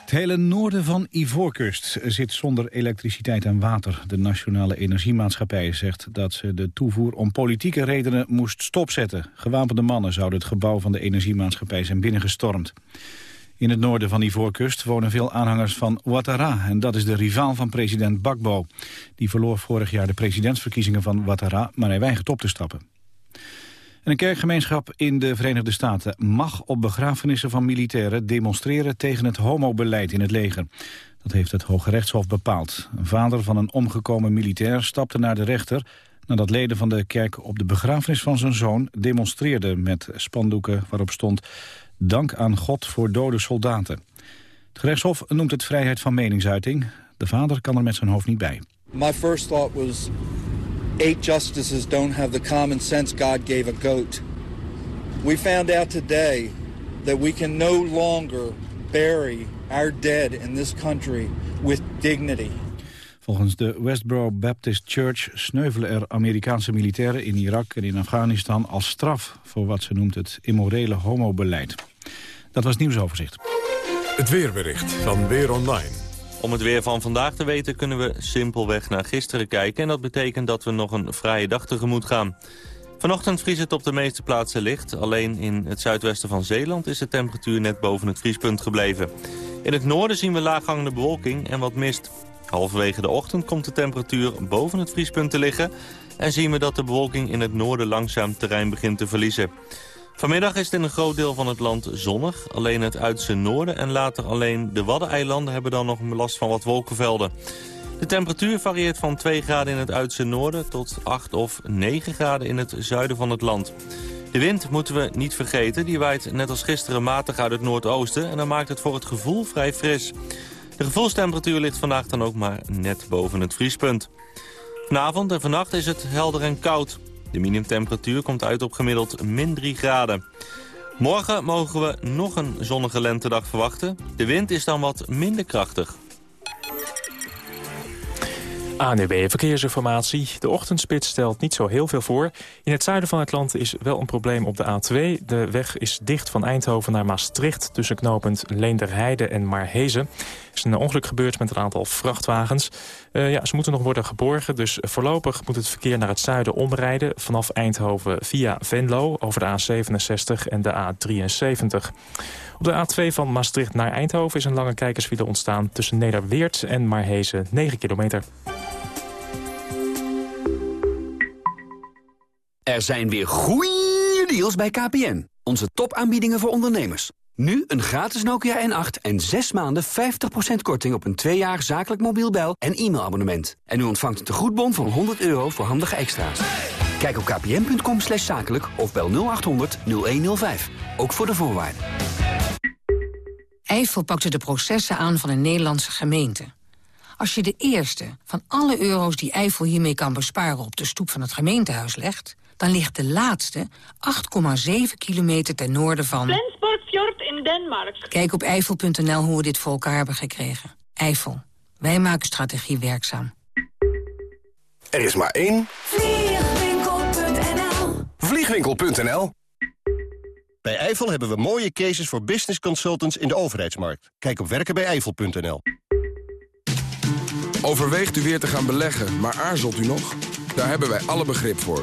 Het hele noorden van Ivoorkust zit zonder elektriciteit en water. De Nationale Energiemaatschappij zegt dat ze de toevoer om politieke redenen moest stopzetten. Gewapende mannen zouden het gebouw van de energiemaatschappij zijn binnengestormd. In het noorden van Ivoorkust wonen veel aanhangers van Ouattara... en dat is de rivaal van president Bakbo. Die verloor vorig jaar de presidentsverkiezingen van Ouattara... maar hij weigert op te stappen. En een kerkgemeenschap in de Verenigde Staten mag op begrafenissen van militairen demonstreren tegen het homobeleid in het leger. Dat heeft het Hoge Rechtshof bepaald. Een vader van een omgekomen militair stapte naar de rechter nadat leden van de kerk op de begrafenis van zijn zoon demonstreerden met spandoeken waarop stond dank aan God voor dode soldaten. Het gerechtshof noemt het vrijheid van meningsuiting. De vader kan er met zijn hoofd niet bij. My first thought was eight justices don't have the common sense God gave a goat. We found out today that we can no longer bury our dead in this country with dignity. Volgens de Westboro Baptist Church sneuvelen er Amerikaanse militairen in Irak en in Afghanistan als straf voor wat ze noemt het immorele homobeleid. Dat was het nieuwsoverzicht. Het weerbericht van Weer Online. Om het weer van vandaag te weten kunnen we simpelweg naar gisteren kijken... en dat betekent dat we nog een vrije dag tegemoet gaan. Vanochtend vriest het op de meeste plaatsen licht. Alleen in het zuidwesten van Zeeland is de temperatuur net boven het vriespunt gebleven. In het noorden zien we laaghangende bewolking en wat mist. Halverwege de ochtend komt de temperatuur boven het vriespunt te liggen... en zien we dat de bewolking in het noorden langzaam terrein begint te verliezen. Vanmiddag is het in een groot deel van het land zonnig. Alleen het uiterste noorden en later alleen de Waddeneilanden... hebben dan nog last van wat wolkenvelden. De temperatuur varieert van 2 graden in het uiterste noorden... tot 8 of 9 graden in het zuiden van het land. De wind moeten we niet vergeten. Die waait net als gisteren matig uit het noordoosten... en dan maakt het voor het gevoel vrij fris. De gevoelstemperatuur ligt vandaag dan ook maar net boven het vriespunt. Vanavond en vannacht is het helder en koud. De minimumtemperatuur komt uit op gemiddeld min 3 graden. Morgen mogen we nog een zonnige lentedag verwachten. De wind is dan wat minder krachtig. ANUB Verkeersinformatie. De ochtendspits stelt niet zo heel veel voor. In het zuiden van het land is wel een probleem op de A2. De weg is dicht van Eindhoven naar Maastricht... tussen knooppunt Leenderheide en Marhezen. Is een ongeluk gebeurd met een aantal vrachtwagens. Uh, ja, ze moeten nog worden geborgen, dus voorlopig moet het verkeer naar het zuiden omrijden... vanaf Eindhoven via Venlo over de A67 en de A73. Op de A2 van Maastricht naar Eindhoven is een lange kijkersfile ontstaan... tussen Nederweert en Marhezen, 9 kilometer. Er zijn weer goeie deals bij KPN. Onze topaanbiedingen voor ondernemers. Nu een gratis Nokia N8 en 6 maanden 50% korting op een 2 jaar zakelijk mobiel bel- en e-mailabonnement. En u ontvangt een tegoedbon van 100 euro voor handige extra's. Kijk op kpn.com slash zakelijk of bel 0800 0105. Ook voor de voorwaarden. Eiffel pakte de processen aan van een Nederlandse gemeente. Als je de eerste van alle euro's die Eiffel hiermee kan besparen... op de stoep van het gemeentehuis legt... dan ligt de laatste 8,7 kilometer ten noorden van... Flensburg-Fjord in Denemarken. Kijk op eiffel.nl hoe we dit voor elkaar hebben gekregen. Eiffel. Wij maken strategie werkzaam. Er is maar één... Vliegwinkel.nl Vliegwinkel.nl Bij Eiffel hebben we mooie cases voor business consultants in de overheidsmarkt. Kijk op werkenbijeiffel.nl Overweegt u weer te gaan beleggen, maar aarzelt u nog? Daar hebben wij alle begrip voor.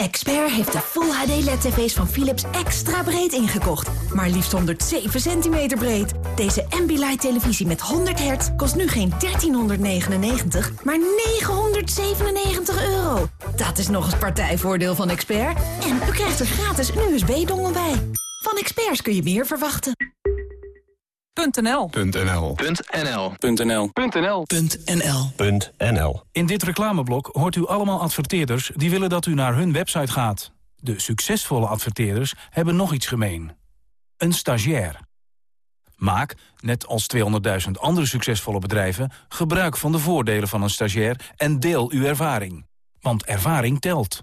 Expert heeft de Full HD LED-tv's van Philips extra breed ingekocht. Maar liefst 107 centimeter breed. Deze Ambilight televisie met 100 hertz kost nu geen 1399, maar 997 euro. Dat is nog eens partijvoordeel van Expert. En u krijgt er gratis een USB-dongel bij. Van experts kun je meer verwachten. .nl. .nl. .nl. .nl. .nl. .nl. .nl. In dit reclameblok hoort u allemaal adverteerders die willen dat u naar hun website gaat. De succesvolle adverteerders hebben nog iets gemeen. Een stagiair. Maak, net als 200.000 andere succesvolle bedrijven... gebruik van de voordelen van een stagiair en deel uw ervaring. Want ervaring telt.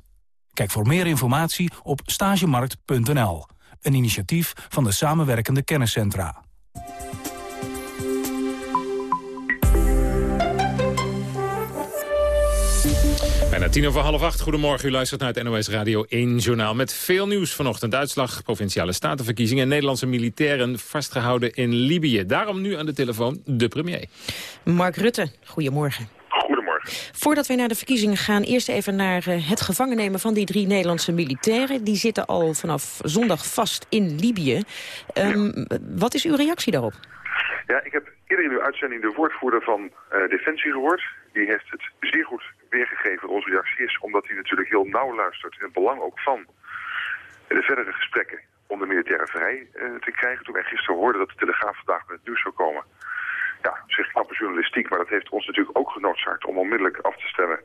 Kijk voor meer informatie op stagemarkt.nl. Een initiatief van de samenwerkende kenniscentra. Bijna tien over half acht. Goedemorgen, u luistert naar het NOS Radio 1 Journaal. Met veel nieuws vanochtend. Uitslag, provinciale statenverkiezingen... en Nederlandse militairen vastgehouden in Libië. Daarom nu aan de telefoon de premier. Mark Rutte, goedemorgen. Voordat we naar de verkiezingen gaan, eerst even naar uh, het gevangen nemen van die drie Nederlandse militairen. Die zitten al vanaf zondag vast in Libië. Um, wat is uw reactie daarop? Ja, ik heb eerder in uw uitzending de woordvoerder van uh, Defensie gehoord. Die heeft het zeer goed weergegeven onze reactie is, omdat hij natuurlijk heel nauw luistert in het belang ook van de verdere gesprekken om de militaire vrij eh, te krijgen. Toen wij gisteren hoorden dat de Telegraaf vandaag met het nieuws zou komen. Ja, zeg knappe journalistiek, maar dat heeft ons natuurlijk ook genoodzaakt om onmiddellijk af te stemmen.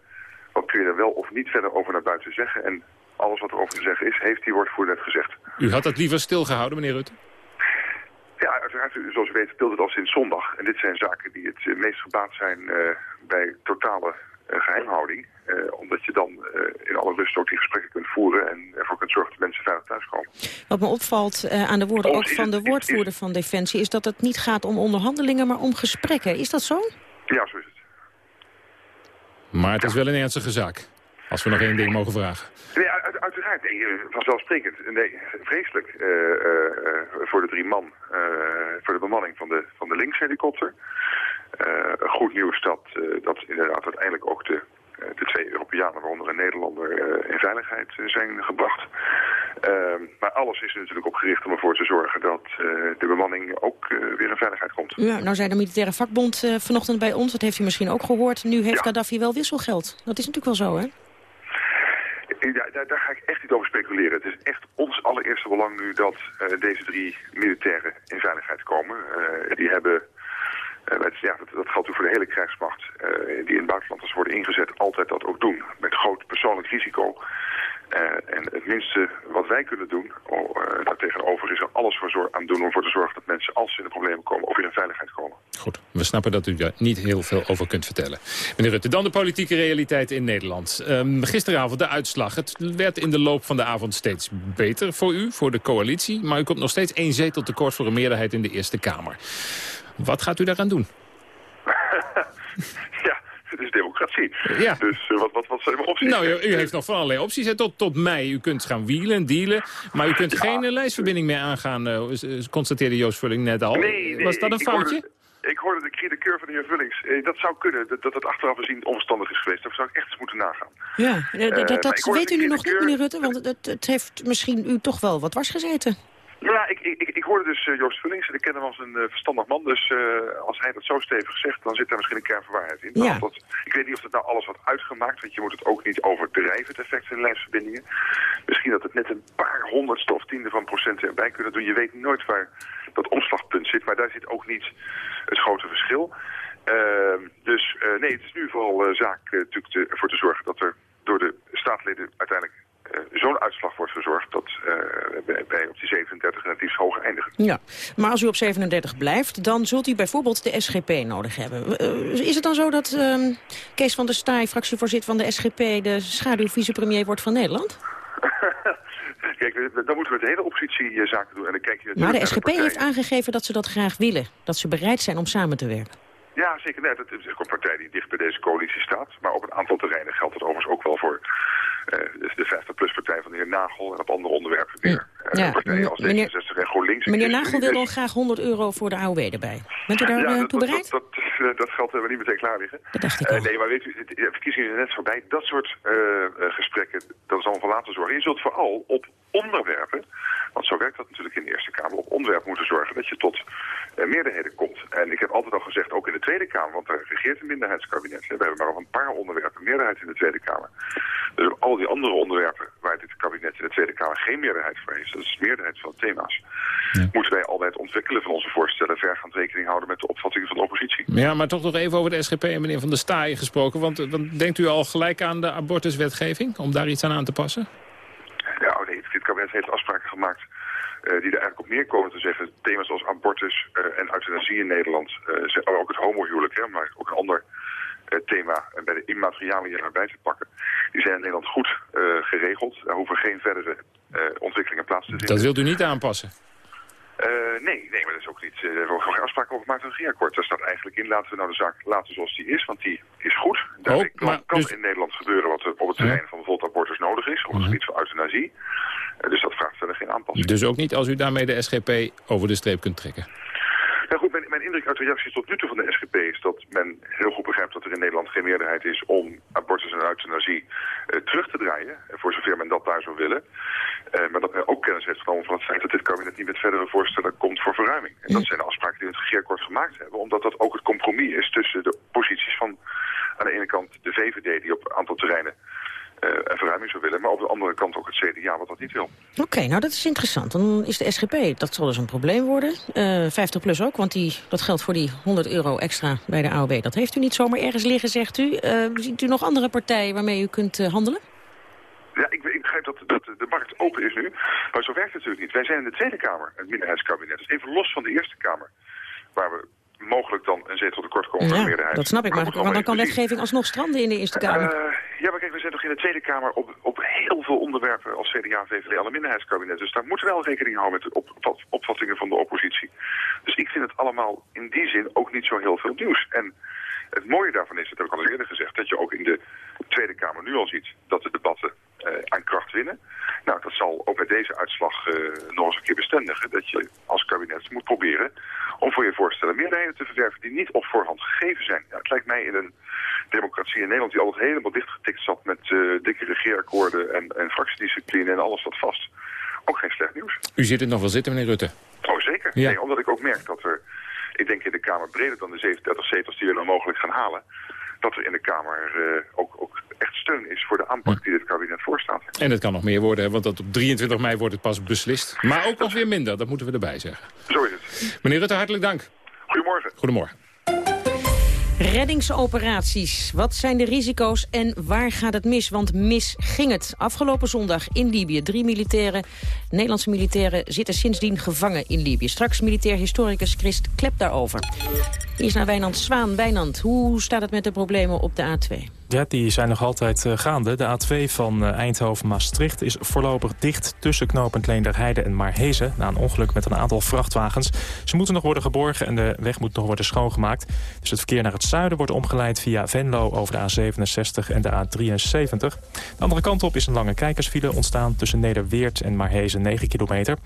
Wat kun je er wel of niet verder over naar buiten zeggen? En alles wat er over te zeggen is, heeft die woordvoerder net gezegd. U had dat liever stilgehouden, meneer Rutte? Ja, uiteraard, zoals u weet, speelt het al sinds zondag. En dit zijn zaken die het eh, meest gebaat zijn uh, bij totale uh, geheimhouding. Omdat je dan in alle rust ook die gesprekken kunt voeren en ervoor kunt zorgen dat mensen veilig thuiskomen. Wat me opvalt aan de woorden ook van de woordvoerder van Defensie... is dat het niet gaat om onderhandelingen, maar om gesprekken. Is dat zo? Ja, zo is het. Maar het is wel een ernstige zaak. Als we nog één ding mogen vragen. Nee, uit, uiteraard. Nee, vanzelfsprekend. Nee, vreselijk uh, uh, voor de drie man. voor de bemanning van de, van de linkshelikopter. goed nieuws dat, dat inderdaad uiteindelijk ook de, de twee Europeanen, waaronder een Nederlander, in veiligheid zijn gebracht. maar alles is er natuurlijk op gericht om ervoor te zorgen dat de bemanning ook weer in veiligheid komt. Ja, nou zei de militaire vakbond vanochtend bij ons, dat heeft u misschien ook gehoord. Nu heeft ja. Gaddafi wel wisselgeld. Dat is natuurlijk wel zo, hè? Ja, daar, daar, ga ik echt niet over speculeren. Het is echt ons allereerste belang nu dat uh, deze drie militairen in veiligheid komen. Uh, die hebben, het, ja, dat, dat, geldt voor de hele krijgsmacht, die in het buitenland als worden ingezet, altijd dat ook doen. Met groot persoonlijk risico. en het minste wat wij kunnen doen, oh, daartegenover is er alles voor aan doen om ervoor te zorgen dat mensen, als ze in de problemen komen, ook weer in veiligheid komen. Goed, we snappen dat u daar niet heel veel over kunt vertellen. Meneer Rutte, dan de politieke realiteit in Nederland. Um, gisteravond de uitslag. Het werd in de loop van de avond steeds beter voor u, voor de coalitie. Maar u komt nog steeds één zetel tekort voor een meerderheid in de Eerste Kamer. Wat gaat u daaraan doen? [LAUGHS] ja, het is democratie. Ja. Dus uh, wat, wat, wat zijn mijn opties? Nou, u, u, heeft nog van allerlei opties. Tot, tot mei. U kunt gaan wielen, dealen. Maar u kunt ja. geen uh, lijstverbinding meer aangaan, uh, constateerde Joost Vulling net al. Nee, nee, Was dat een foutje? Ik hoorde de critiqueur van de heer Vullings. Eh, dat zou kunnen, dat, dat het achteraf gezien onverstandig is geweest. Daar zou ik echt eens moeten nagaan. Ja, dat, dat, dat weet u nu nog niet, meneer Rutte, want het, het heeft misschien u toch wel wat was gezeten. Ja, ik, ik, ik hoorde dus uh, Joost Vullings en ik ken hem als een uh, verstandig man. Dus uh, als hij dat zo stevig zegt, dan zit daar misschien een kern van waarheid in. Ja. Dat, ik weet niet of dat nou alles wat uitgemaakt, want je moet het ook niet overdrijven, het effect van lijstverbindingen. Misschien dat het net een paar honderdste of tiende van procenten erbij kunnen doen. Je weet nooit waar dat omslagpunt zit, maar daar zit ook niet het grote verschil. dus nee, het is nu vooral zaak natuurlijk te, ervoor te zorgen dat er door de staatsleden uiteindelijk zo'n uitslag wordt verzorgd dat uh, bij, op die 37 relatief hoog eindigen. Ja, maar als u op 37 blijft, dan zult u bijvoorbeeld de SGP nodig hebben. Uh, is het dan zo dat Kees van der Staaij, fractievoorzitter van de SGP, de schaduwvicepremier wordt van Nederland? [LAUGHS] Kijk, dan moeten we de hele oppositiezaken doen. En dan kijk je maar de SGP de heeft aangegeven dat ze dat graag willen. Dat ze bereid zijn om samen te werken. Ja, zeker. Nee, dat is een partij die dicht bij deze coalitie staat. Maar op een aantal terreinen geldt dat overigens ook wel voor uh, de 50-plus-partij van de heer Nagel... en op andere onderwerpen weer. Uh, ja, partijen als meneer, D66 en GroenLinks. Meneer Nagel wil dan graag 100 euro voor de AOW erbij. Bent u daar ja, dat, toe bereid? Dat, dat, dat, geld hebben we niet meteen klaar liggen. Dat dacht ik al. nee, maar weet u, de verkiezingen zijn net voorbij. Dat soort gesprekken, dat is allemaal voor laten zorgen. Je zult vooral op onderwerpen... Want zo werkt dat natuurlijk in de Eerste Kamer. Op onderwerp moeten zorgen dat je tot meerderheden komt. En ik heb altijd al gezegd, ook in de Tweede Kamer, want er regeert een minderheidskabinet. We hebben maar op een paar onderwerpen meerderheid in de Tweede Kamer. Dus al die andere onderwerpen waar dit kabinet in de Tweede Kamer geen meerderheid voor heeft, dat is de meerderheid van thema's, ja. moeten wij al bij het ontwikkelen van onze voorstellen vergaand rekening houden met de opvattingen van de oppositie. Ja, maar toch nog even over de SGP en meneer Van der Staaij gesproken. Want, want denkt u al gelijk aan de abortuswetgeving, om daar iets aan aan te passen? Ja, oh nee, dit kabinet heeft afspraken gemaakt uh, die er eigenlijk op neerkomen te zeggen. Thema's als abortus uh, en euthanasie in Nederland, uh, ook het homohuwelijk, hè, maar ook een ander thema bij de immaterialen erbij te pakken. Die zijn in Nederland goed geregeld. Daar hoeven geen verdere ontwikkelingen plaats te vinden. Dat wilt u niet aanpassen? nee, nee, maar dat is ook niet. Uh, we hebben geen afspraken over gemaakt in het regeerakkoord. Daar staat eigenlijk in, laten we nou de zaak laten zoals die is, want die is goed. Daar oh, kan, maar, kan dus... in Nederland gebeuren wat er op het terrein van bijvoorbeeld abortus nodig is, op het gebied van euthanasie. Uh, dus dat vraagt verder geen aanpassing. Dus ook niet als u daarmee de SGP over de streep kunt trekken? Ja, goed, mijn, mijn indruk uit de reacties tot nu toe van de SGP is dat men heel goed begrijpt dat er in Nederland geen meerderheid is om abortus en euthanasie uh, terug te draaien, voor zover men dat daar zou willen. Uh, maar dat men ook kennis heeft genomen van het feit dat dit kabinet niet met verdere voorstellen komt voor verruiming. En dat zijn de afspraken die we in het regeerakkoord gemaakt hebben, omdat dat ook het compromis is tussen de posities van aan de ene kant de VVD die op een aantal terreinen uh, een verruiming zou willen, maar op de andere kant ook het CDA wat dat niet wil. Oké, nou dat is interessant. Dan is de SGP, dat zal dus een probleem worden. Uh, 50 plus ook, want die, dat geldt voor die 100 euro extra bij de AOW. Dat heeft u niet zomaar ergens liggen, zegt u. Uh, ziet u nog andere partijen waarmee u kunt handelen? Ja, ik, ik begrijp dat, dat de markt open is nu. Maar zo werkt het natuurlijk niet. Wij zijn in de Tweede Kamer, het minderheidskabinet. Dus even los van de Eerste Kamer. Waar we mogelijk dan een zetel tekort komen ja, de meerderheid. dat snap ik. Maar, maar dan kan wetgeving alsnog stranden in de Eerste Kamer. Ja, maar kijk, we zijn toch in de Tweede Kamer op, op heel veel onderwerpen als CDA, VVD al een minderheidskabinet. Dus daar moeten we wel rekening houden met de op, opvattingen van de oppositie. Dus ik vind het allemaal in die zin ook niet zo heel veel nieuws. En het mooie daarvan is, dat heb ik al eerder gezegd, dat je ook in de Tweede Kamer nu al ziet dat de debatten aan kracht winnen. Nou, dat zal ook bij deze uitslag uh, nog eens een keer bestendigen. Dat je als kabinet moet proberen om voor je voorstellen meerderheden te verwerven die niet op voorhand gegeven zijn. Ja, het lijkt mij in een democratie in Nederland die altijd helemaal dichtgetikt zat met uh, dikke regeerakkoorden en, en fractiediscipline en alles wat vast. Ook geen slecht nieuws. U zit het nog wel zitten, meneer Rutte? Oh, zeker. Ja. Nee, omdat ik ook merk dat er, ik denk in de Kamer breder dan de 37 zetels die we dan mogelijk gaan halen, dat er in de Kamer uh, ook, ook echt steun is voor de aanpak die dit kabinet voorstaat. En het kan nog meer worden, want dat op 23 mei wordt het pas beslist. Maar ook nog weer minder, dat moeten we erbij zeggen. Zo is het. Meneer Rutte, hartelijk dank. Goedemorgen. Goedemorgen. Reddingsoperaties. Wat zijn de risico's en waar gaat het mis? Want mis ging het. Afgelopen zondag in Libië. Drie militairen, Nederlandse militairen zitten sindsdien gevangen in Libië. Straks militair historicus Christ Klep daarover. Is naar Wijnand Zwaan. Wijnand, hoe staat het met de problemen op de A2? Ja, die zijn nog altijd uh, gaande. De A2 van uh, Eindhoven-Maastricht is voorlopig dicht tussen knooppunt Leenderheide en Marhezen... na een ongeluk met een aantal vrachtwagens. Ze moeten nog worden geborgen en de weg moet nog worden schoongemaakt. Dus het verkeer naar het zuiden wordt omgeleid via Venlo over de A67 en de A73. De andere kant op is een lange kijkersfile ontstaan tussen Nederweert en Marhezen 9 kilometer.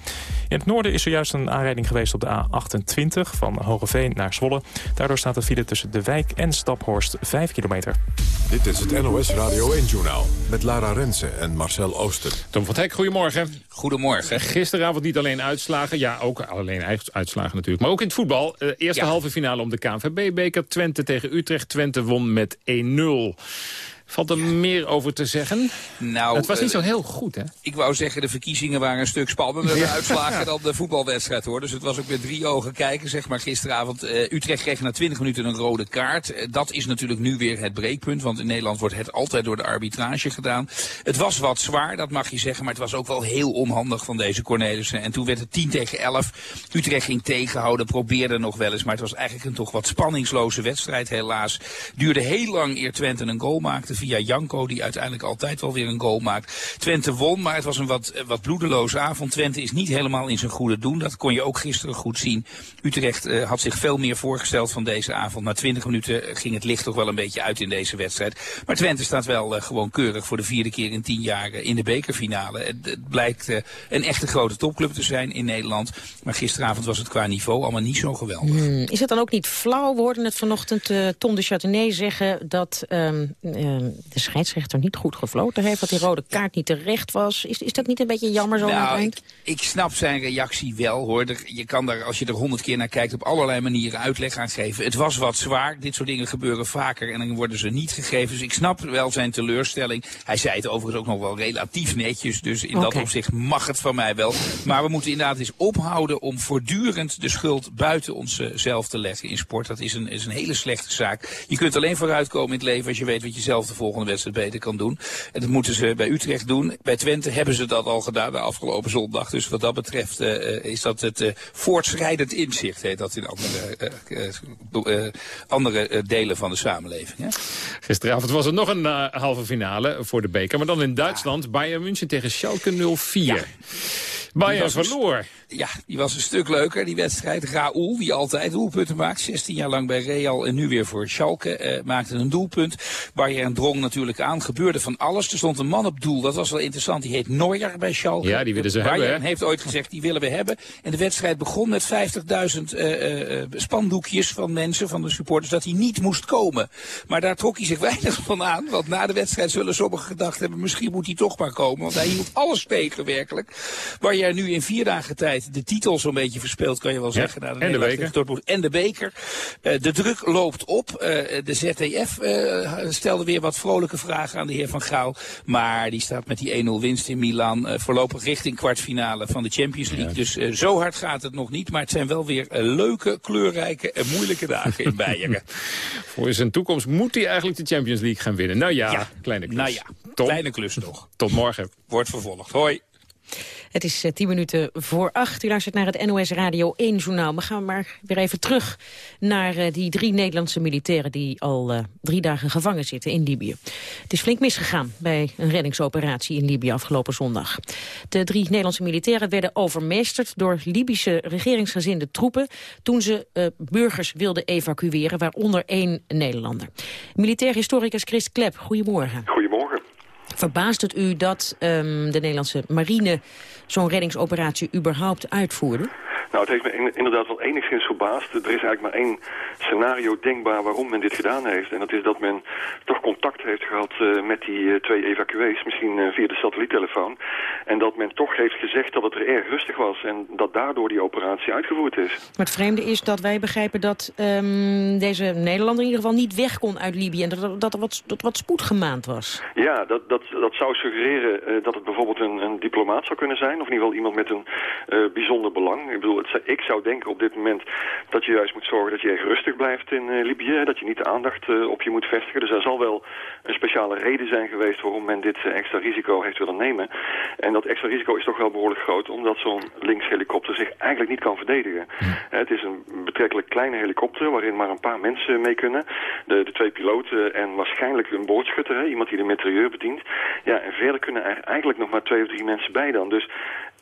In het noorden is er juist een aanrijding geweest op de A28 van Hogeveen naar Zwolle. Daardoor staat de file tussen De Wijk en Staphorst 5 kilometer. Dit is het NOS Radio 1-journaal met Lara Rensen en Marcel Ooster. Tom van Hek, goedemorgen. Goedemorgen. Gisteravond niet alleen uitslagen, ja ook alleen uitslagen natuurlijk, maar ook in het voetbal. Uh, eerste ja. halve finale om de KNVB-beker. Twente tegen Utrecht. Twente won met 1-0. Valt er meer over te zeggen? Nou, het was niet zo heel goed, hè? Ik wou zeggen, de verkiezingen waren een stuk spannender ja. uitslagen [LAUGHS] dan de voetbalwedstrijd, hoor. Dus het was ook met drie ogen kijken, zeg maar, gisteravond. Uh, Utrecht kreeg na 20 minuten een rode kaart. Uh, dat is natuurlijk nu weer het breekpunt, want in Nederland wordt het altijd door de arbitrage gedaan. Het was wat zwaar, dat mag je zeggen, maar het was ook wel heel onhandig van deze Cornelissen. En toen werd het 10 tegen 11. Utrecht ging tegenhouden, probeerde nog wel eens, maar het was eigenlijk een toch wat spanningsloze wedstrijd, helaas. Duurde heel lang eer Twente een goal maakte via Janko, die uiteindelijk altijd wel weer een goal maakt. Twente won, maar het was een wat, wat bloedeloze avond. Twente is niet helemaal in zijn goede doen. Dat kon je ook gisteren goed zien. Utrecht uh, had zich veel meer voorgesteld van deze avond. Na 20 minuten ging het licht toch wel een beetje uit in deze wedstrijd. Maar Twente staat wel uh, gewoon keurig voor de vierde keer in tien jaar in de bekerfinale. Het, blijkt een echte grote topclub te zijn in Nederland. Maar gisteravond was het qua niveau allemaal niet zo geweldig. Hmm, is het dan ook niet flauw? We hoorden het vanochtend Tom de Châtenay zeggen dat... Um, de scheidsrechter niet goed gefloten heeft... dat die rode kaart niet terecht was. Is, is dat niet een beetje jammer zo nou, ik, ik, snap zijn reactie wel, hoor. Je kan daar, als je er honderd keer naar kijkt... op allerlei manieren uitleg aan geven. Het was wat zwaar. Dit soort dingen gebeuren vaker en dan worden ze niet gegeven. Dus ik snap wel zijn teleurstelling. Hij zei het overigens ook nog wel relatief netjes. Dus in okay. dat opzicht mag het van mij wel. Maar we moeten inderdaad eens ophouden... om voortdurend de schuld buiten onszelf te leggen in sport. Dat is een, is een hele slechte zaak. Je kunt alleen vooruitkomen in het leven... als je weet wat je zelf volgende wedstrijd beter kan doen. En dat moeten ze bij Utrecht doen. Bij Twente hebben ze dat al gedaan de afgelopen zondag. Dus wat dat betreft uh, is dat het uh, voortschrijdend inzicht, heet dat in andere, uh, andere delen van de samenleving. Hè? Gisteravond was er nog een halve finale voor de beker. Maar dan in Duitsland, ja. Bayern München tegen Schalke 04. Ja. Bayern verloor. Ja, die was een stuk leuker, die wedstrijd. Raoul, die altijd doelpunten maakt. 16 jaar lang bij Real en nu weer voor Schalke. Uh, maakte een doelpunt. Bayern drong natuurlijk aan. Gebeurde van alles. Er stond een man op doel. Dat was wel interessant. Die heet Neuer bij Schalke. Ja, die willen ze Bayern hebben. heeft ooit gezegd, die willen we hebben. En de wedstrijd begon met 50.000 uh, uh, spandoekjes van mensen, van de supporters, dat hij niet moest komen. Maar daar trok hij zich [LAUGHS] weinig van aan. Want na de wedstrijd zullen sommigen gedacht hebben, misschien moet hij toch maar komen. Want hij hield alles tegen, werkelijk. Bayern nu in vier dagen tijd de titel zo'n beetje verspeeld, kan je wel zeggen. naar en de beker. En de beker. De druk loopt op. De eh, stelde weer wat vrolijke vragen aan de heer Van Gaal. Maar die staat met die 1-0 winst in Milan voorlopig richting kwartfinale van de Champions League. Dus zo hard gaat het nog niet. Maar het zijn wel weer leuke, kleurrijke en moeilijke dagen in Beieren. Voor zijn toekomst moet hij eigenlijk de Champions League gaan winnen. Nou ja, kleine klus. Nou ja, kleine klus toch. tot morgen. Wordt vervolgd. Hoi. Het is eh, tien minuten voor acht. U luistert naar het NOS Radio 1 journaal. We gaan maar weer even terug naar eh, die drie Nederlandse militairen... die al eh, drie dagen gevangen zitten in Libië. Het is flink misgegaan bij een reddingsoperatie in Libië afgelopen zondag. De drie Nederlandse militairen werden overmeesterd... door Libische regeringsgezinde troepen... toen ze burgers wilden evacueren, waaronder één Nederlander. Militair historicus Chris Klep. Goedemorgen. Verbaast het u dat ehm, de Nederlandse marine zo'n reddingsoperatie überhaupt uitvoerde? Nou, het heeft me in- inderdaad wel enigszins verbaasd. Er is eigenlijk maar één scenario denkbaar waarom men dit gedaan heeft. En dat is dat men toch contact heeft gehad eh, met die eh, twee evacuees, misschien eh, via de satelliettelefoon. En dat men toch heeft gezegd dat het er erg rustig was en dat daardoor die operatie uitgevoerd is. Maar het vreemde is dat wij begrijpen dat ehm, deze Nederlander in ieder geval niet weg kon uit Libië... en dat, dat er wat, dat wat spoed gemaand was. Ja, dat, dat, dat zou suggereren dat het bijvoorbeeld een, een diplomaat zou kunnen zijn. Of in ieder geval iemand met een bijzonder belang. Ik bedoel, ik zou denken op dit moment dat je juist moet zorgen dat je erg rustig blijft in eh, Libië. Dat je niet de aandacht eh, op je moet vestigen. Dus er zal wel een speciale reden zijn geweest waarom men dit eh, extra risico heeft willen nemen. En dat extra risico is toch wel behoorlijk groot. Omdat zo'n linkshelikopter zich eigenlijk niet kan verdedigen. Het is een betrekkelijk kleine helikopter waarin maar een paar mensen mee kunnen. De, de twee piloten en waarschijnlijk een boordschutter, hè, iemand die de meteoreur bedient. Ja, en verder kunnen er eigenlijk nog maar twee of drie mensen bij dan. Dus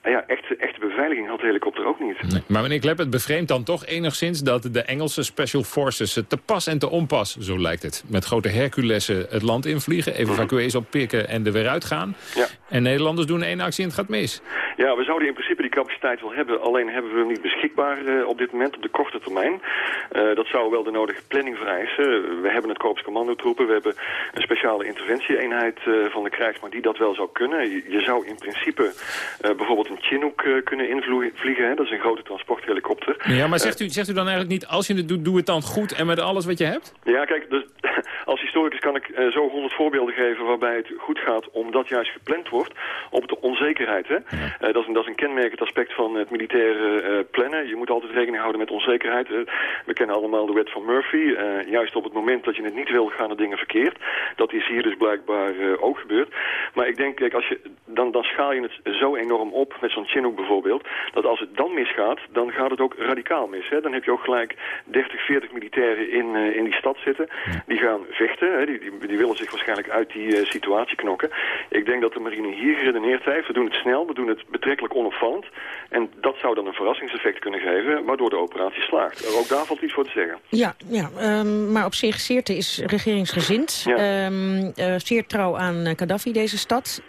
eh, ja, echte, echte beveiliging had de helikopter ook niet. Maar meneer Klep, het bevreemdt dan toch enigszins dat de Engelse Special Forces het te pas en te onpas, zo lijkt het, met grote Herculessen het land invliegen, evacuees oppikken en er weer uitgaan. Ja. En Nederlanders doen één actie en het gaat mis. Ja, we zouden in principe die capaciteit wel hebben, alleen hebben we hem niet beschikbaar eh, op dit moment op de korte termijn. Eh, dat zou wel de nodige planning vereisen. We hebben het Korps Commandotroepen, we hebben een speciale interventieeenheid eh, van de krijgsmacht die dat wel zou kunnen. Je, je zou in principe bijvoorbeeld een Chinook eh, kunnen invliegen, hè? dat is een grote transporthelikopter. Ja, maar zegt u, zegt u dan eigenlijk niet, als je het doet, doe het dan goed en met alles wat je hebt? Ja, kijk, dus, [LAUGHS] als historicus kan ik eh, zo honderd voorbeelden geven waarbij het goed gaat omdat juist gepland wordt op de onzekerheid. Hè? Eh, dat, is een, dat is een kenmerkend aspect van het militaire eh, plannen. Je moet altijd rekening houden met onzekerheid. Eh, we kennen allemaal de wet van Murphy. Eh, juist op het moment dat je het niet wil, gaan de dingen verkeerd. Dat is hier dus blijkbaar eh, ook gebeurd. Maar ik denk, kijk, als je, dan, dan schaal je het zo enorm op, met zo'n Chinook bijvoorbeeld, dat als het dan misgaat, dan gaat het ook radicaal mis. Hè? Dan heb je ook gelijk 30, 40 militairen in, eh, in die stad zitten. Die gaan vechten, hè? Die, die, die willen zich waarschijnlijk uit die eh, situatie knokken. Ik denk dat de marine hier geredeneerd heeft. We doen het snel, we doen het betrekkelijk onopvallend. En dat zou dan een verrassingseffect kunnen geven, waardoor de operatie slaagt. Ook daar valt iets voor te zeggen. Ja, ja ehm, maar op zich, Sirte is regeringsgezind. Ehm, eh, zeer trouw aan eh, Gaddafi, deze stad.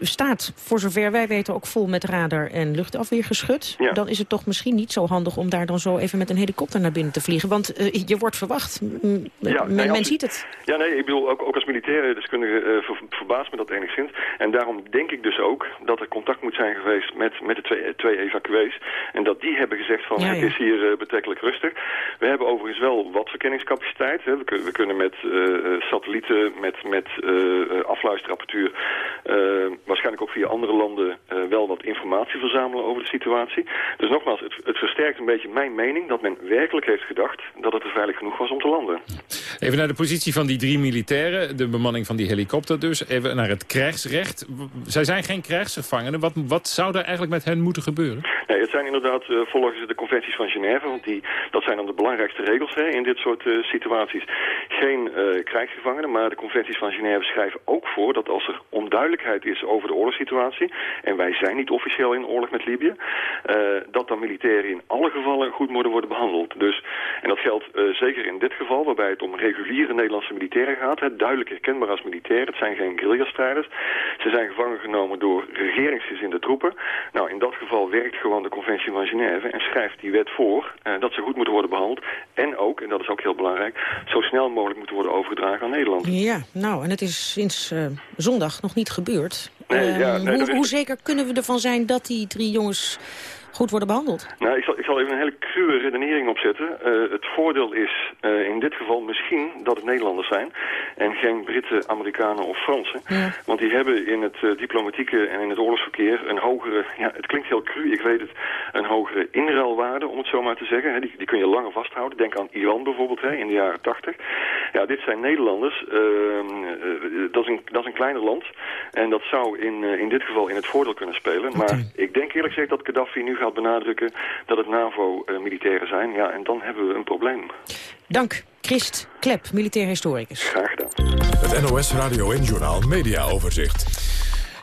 Staat, voor zover wij weten, ook vol met radar en luchtafweergeschut. Ja. Dan is het toch misschien niet zo handig om daar dan zo even met een helikopter naar binnen te vliegen. Want eh, je wordt verwacht. M- m- Ja, men, nee, men als- ziet het. Ja, nee, ik bedoel, ook, ook als militaire deskundige eh, ver- verbaast me dat enigszins. En daarom denk ik dus ook dat er contact moet zijn geweest met, met de twee, twee evacuees. En dat die hebben gezegd van Ja, het is hier eh, betrekkelijk rustig. We hebben overigens wel wat verkenningscapaciteit. Hè. We, kun- we kunnen met satellieten, met, met afluisterapparatuur, waarschijnlijk ook via andere landen wel wat informatie verzamelen over de situatie. Dus nogmaals, het, het versterkt een beetje mijn mening dat men werkelijk heeft gedacht dat het er veilig genoeg was om te landen. Even naar de positie van die drie militairen, de bemanning van die helikopter dus. Even naar het krijgsrecht. Zij zijn geen krijgsgevangenen. Wat, wat zou er eigenlijk met hen moeten gebeuren? Nee, het zijn inderdaad eh, volgens de conventies van Genève, want die, dat zijn dan de belangrijkste regels hè, in dit soort eh, situaties. Geen eh, krijgsgevangenen, maar de conventies van Genève schrijven ook voor dat als er onduidelijkheid is over de oorlogssituatie, en wij zijn niet officieel in oorlog met Libië, eh, dat dan militairen in alle gevallen goed moeten worden behandeld. Dus, en dat geldt eh, zeker in dit geval, waarbij het om reguliere Nederlandse militairen gaat, hè, duidelijk herkenbaar als militairen. Het zijn geen guerrilla-strijders. Ze zijn gevangen genomen door regeringsgezinde troepen. Nou, in dat geval werkt gewoon de conventie van Genève en schrijft die wet voor eh, dat ze goed moeten worden behandeld. En ook, en dat is ook heel belangrijk, zo snel mogelijk moeten worden overgedragen aan Nederland. Ja, nou, en het is sinds zondag nog niet gebeurd. Nee, ja, Ehm, nee, hoe, is- hoe zeker kunnen we ervan zijn dat die drie jongens goed worden behandeld? Nou, ik zal, ik zal even een hele cruwe redenering opzetten. Eh, het voordeel is eh, in dit geval misschien dat het Nederlanders zijn... en geen Britten, Amerikanen of Fransen. Want die hebben in het eh, diplomatieke en in het oorlogsverkeer een hogere... ja, het klinkt heel cru, ik weet het... een hogere inruilwaarde, om het zo maar te zeggen. Hè, die, die kun je langer vasthouden. Denk aan Iran bijvoorbeeld, hè, in de jaren tachtig. Ja, dit zijn Nederlanders. Ehm, eh, dat, is een, dat is een kleiner land. En dat zou in, in dit geval in het voordeel kunnen spelen. Maar ik denk eerlijk gezegd dat Gaddafi nu gaat benadrukken... dat het NAVO-militairen zijn. Ja, en dan hebben we een probleem. Dank, Christ Klep, militair historicus. Graag gedaan. Het NOS Radio en Journaal Media Overzicht.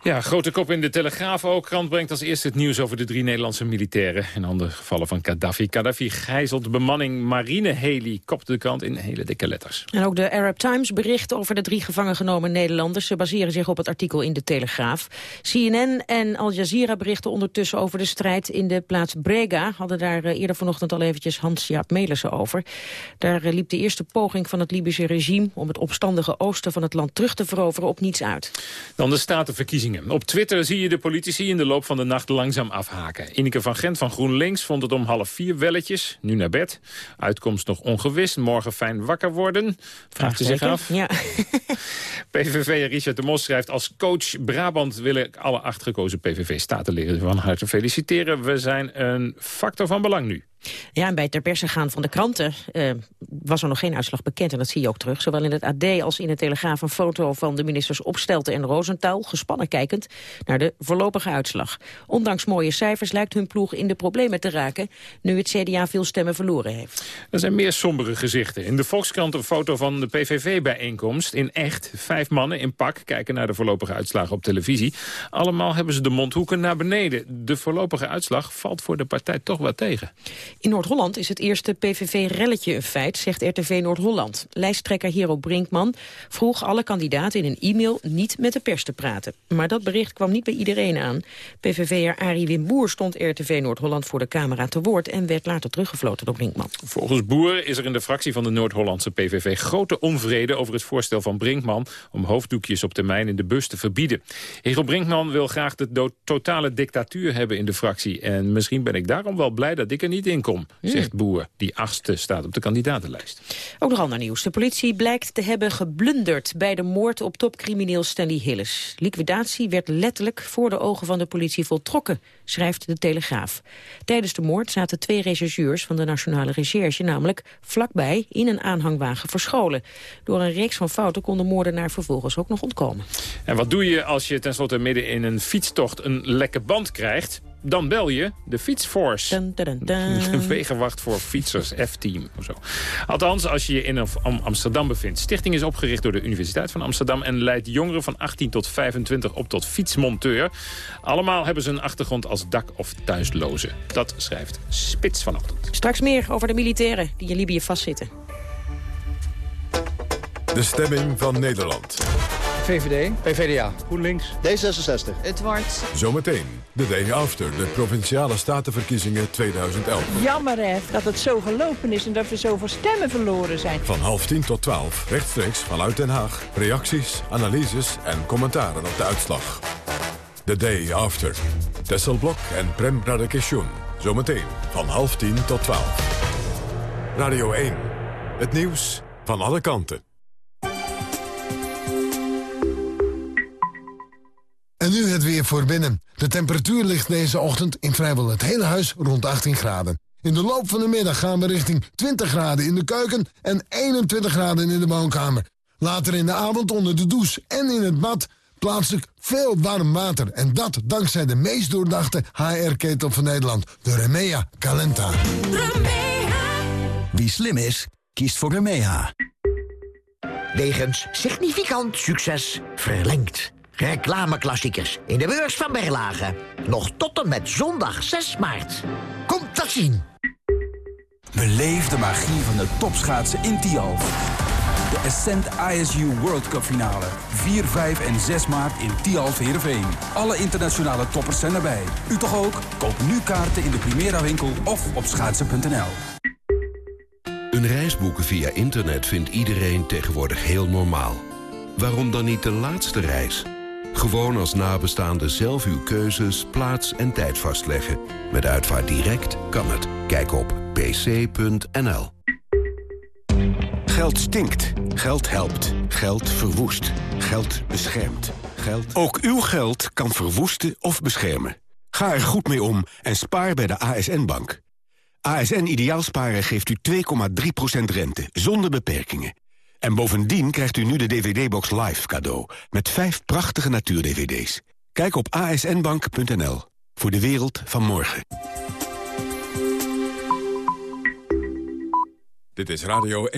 Ja, grote kop in de Telegraaf ook. Krant brengt als eerste het nieuws over de drie Nederlandse militairen. In andere gevallen van Gaddafi. Gaddafi gijzelt bemanning marine heli. Kopt de krant in hele dikke letters. En ook de Arab Times bericht over de drie gevangen genomen Nederlanders. Ze baseren zich op het artikel in de Telegraaf. CNN en Al Jazeera berichten ondertussen over de strijd in de plaats Brega. Hadden daar eh, eerder vanochtend al eventjes Hans-Jaap Melissen over. Daar eh, liep de eerste poging van het Libische regime... om het opstandige oosten van het land terug te veroveren op niets uit. Dan de statenverkiezingen. Op Twitter zie je de politici in de loop van de nacht langzaam afhaken. Ineke van Gent van GroenLinks vond het om half vier welletjes. Nu naar bed. Uitkomst nog ongewis. Morgen fijn wakker worden. Vraagt ze zich af. Ja. [LAUGHS] PVV Richard de Mos schrijft... als coach Brabant willen ik alle acht gekozen PVV-statenleden van harte feliciteren. We zijn een factor van belang nu. Ja, en bij het ter perse gaan van de kranten eh, was er nog geen uitslag bekend. En dat zie je ook terug. Zowel in het AD als in de Telegraaf een foto van de ministers Opstelten en Rosenthal. Gespannen kijkend naar de voorlopige uitslag. Ondanks mooie cijfers lijkt hun ploeg in de problemen te raken... nu het CDA veel stemmen verloren heeft. Er zijn meer sombere gezichten. In de Volkskrant een foto van de PVV-bijeenkomst. In echt, vijf mannen in pak kijken naar de voorlopige uitslagen op televisie. Allemaal hebben ze de mondhoeken naar beneden. De voorlopige uitslag valt voor de partij toch wat tegen. In Noord-Holland is het eerste PVV-relletje een feit, zegt RTV Noord-Holland. Lijsttrekker Hero Brinkman vroeg alle kandidaten in een e-mail niet met de pers te praten. Maar dat bericht kwam niet bij iedereen aan. PVV'er Arie Wimboer stond RTV Noord-Holland voor de camera te woord... en werd later teruggefloten door Brinkman. Volgens Boer is er in de fractie van de Noord-Hollandse PVV grote onvrede over het voorstel van Brinkman om hoofddoekjes op termijn in de bus te verbieden. Hero Brinkman wil graag de totale dictatuur hebben in de fractie. En misschien ben ik daarom wel blij dat ik er niet in kom, zegt Boer. Die achtste staat op de kandidatenlijst. Ook nog ander nieuws. De politie blijkt te hebben geblunderd bij de moord op topcrimineel Stanley Hillis. Liquidatie werd letterlijk voor de ogen van de politie voltrokken, schrijft de Telegraaf. Tijdens de moord zaten twee rechercheurs van de Nationale Recherche namelijk vlakbij in een aanhangwagen verscholen. Door een reeks van fouten kon de moordenaar vervolgens ook nog ontkomen. En wat doe je als je tenslotte midden in een fietstocht een lekke band krijgt? Dan bel je de Fietsforce. De [LAUGHS] wegenwacht voor fietsers, F-team of zo. Althans, als je je in of om Amsterdam bevindt. Stichting is opgericht door de Universiteit van Amsterdam... en leidt jongeren van 18 tot 25 op tot fietsmonteur. Allemaal hebben ze een achtergrond als dak- of thuislozen. Dat schrijft Spits vanochtend. Straks meer over de militairen die in Libië vastzitten. De stemming van Nederland. VVD. PVDA. GroenLinks. D66. Het wordt... Zometeen, de day after de Provinciale Statenverkiezingen 2011. Jammer hè, dat het zo gelopen is en dat we zoveel stemmen verloren zijn. Van half tien tot twaalf, rechtstreeks vanuit Den Haag. Reacties, analyses en commentaren op de uitslag. The day after. Tessel Blok en Prem Radakation. Zometeen van half tien tot twaalf. Radio 1. Het nieuws van alle kanten. En nu het weer voor binnen. De temperatuur ligt deze ochtend in vrijwel het hele huis rond 18 graden. In de loop van de middag gaan we richting 20 graden in de keuken en 21 graden in de woonkamer. Later in de avond onder de douche en in het bad plaatselijk veel warm water. En dat dankzij de meest doordachte HR-ketel van Nederland, de Remea Calenta. Wie slim is, kiest voor Remeha. Wegens significant succes verlengd. Reclameklassiekers in de beurs van Berlage. Nog tot en met zondag 6 maart. Komt dat zien. Beleef de magie van de topschaatsen in Tialf. De Ascent ISU World Cup finale. 4, 5 en 6 maart in Tialf Heerenveen. Alle internationale toppers zijn erbij. U toch ook? Koop nu kaarten in de Primera winkel of op schaatsen.nl. Een reis boeken via internet vindt iedereen tegenwoordig heel normaal. Waarom dan niet de laatste reis? Gewoon als nabestaande zelf uw keuzes, plaats en tijd vastleggen. Met Uitvaart Direct kan het. Kijk op pc.nl. Geld stinkt. Geld helpt. Geld verwoest. Geld beschermt. Geld... Ook uw geld kan verwoesten of beschermen. Ga er goed mee om en spaar bij de ASN-bank. ASN Ideaalsparen geeft u 2,3% rente, zonder beperkingen. En bovendien krijgt u nu de DVD-box Live cadeau... met vijf prachtige natuur-DVD's. Kijk op asnbank.nl. Voor de wereld van morgen. Dit is Radio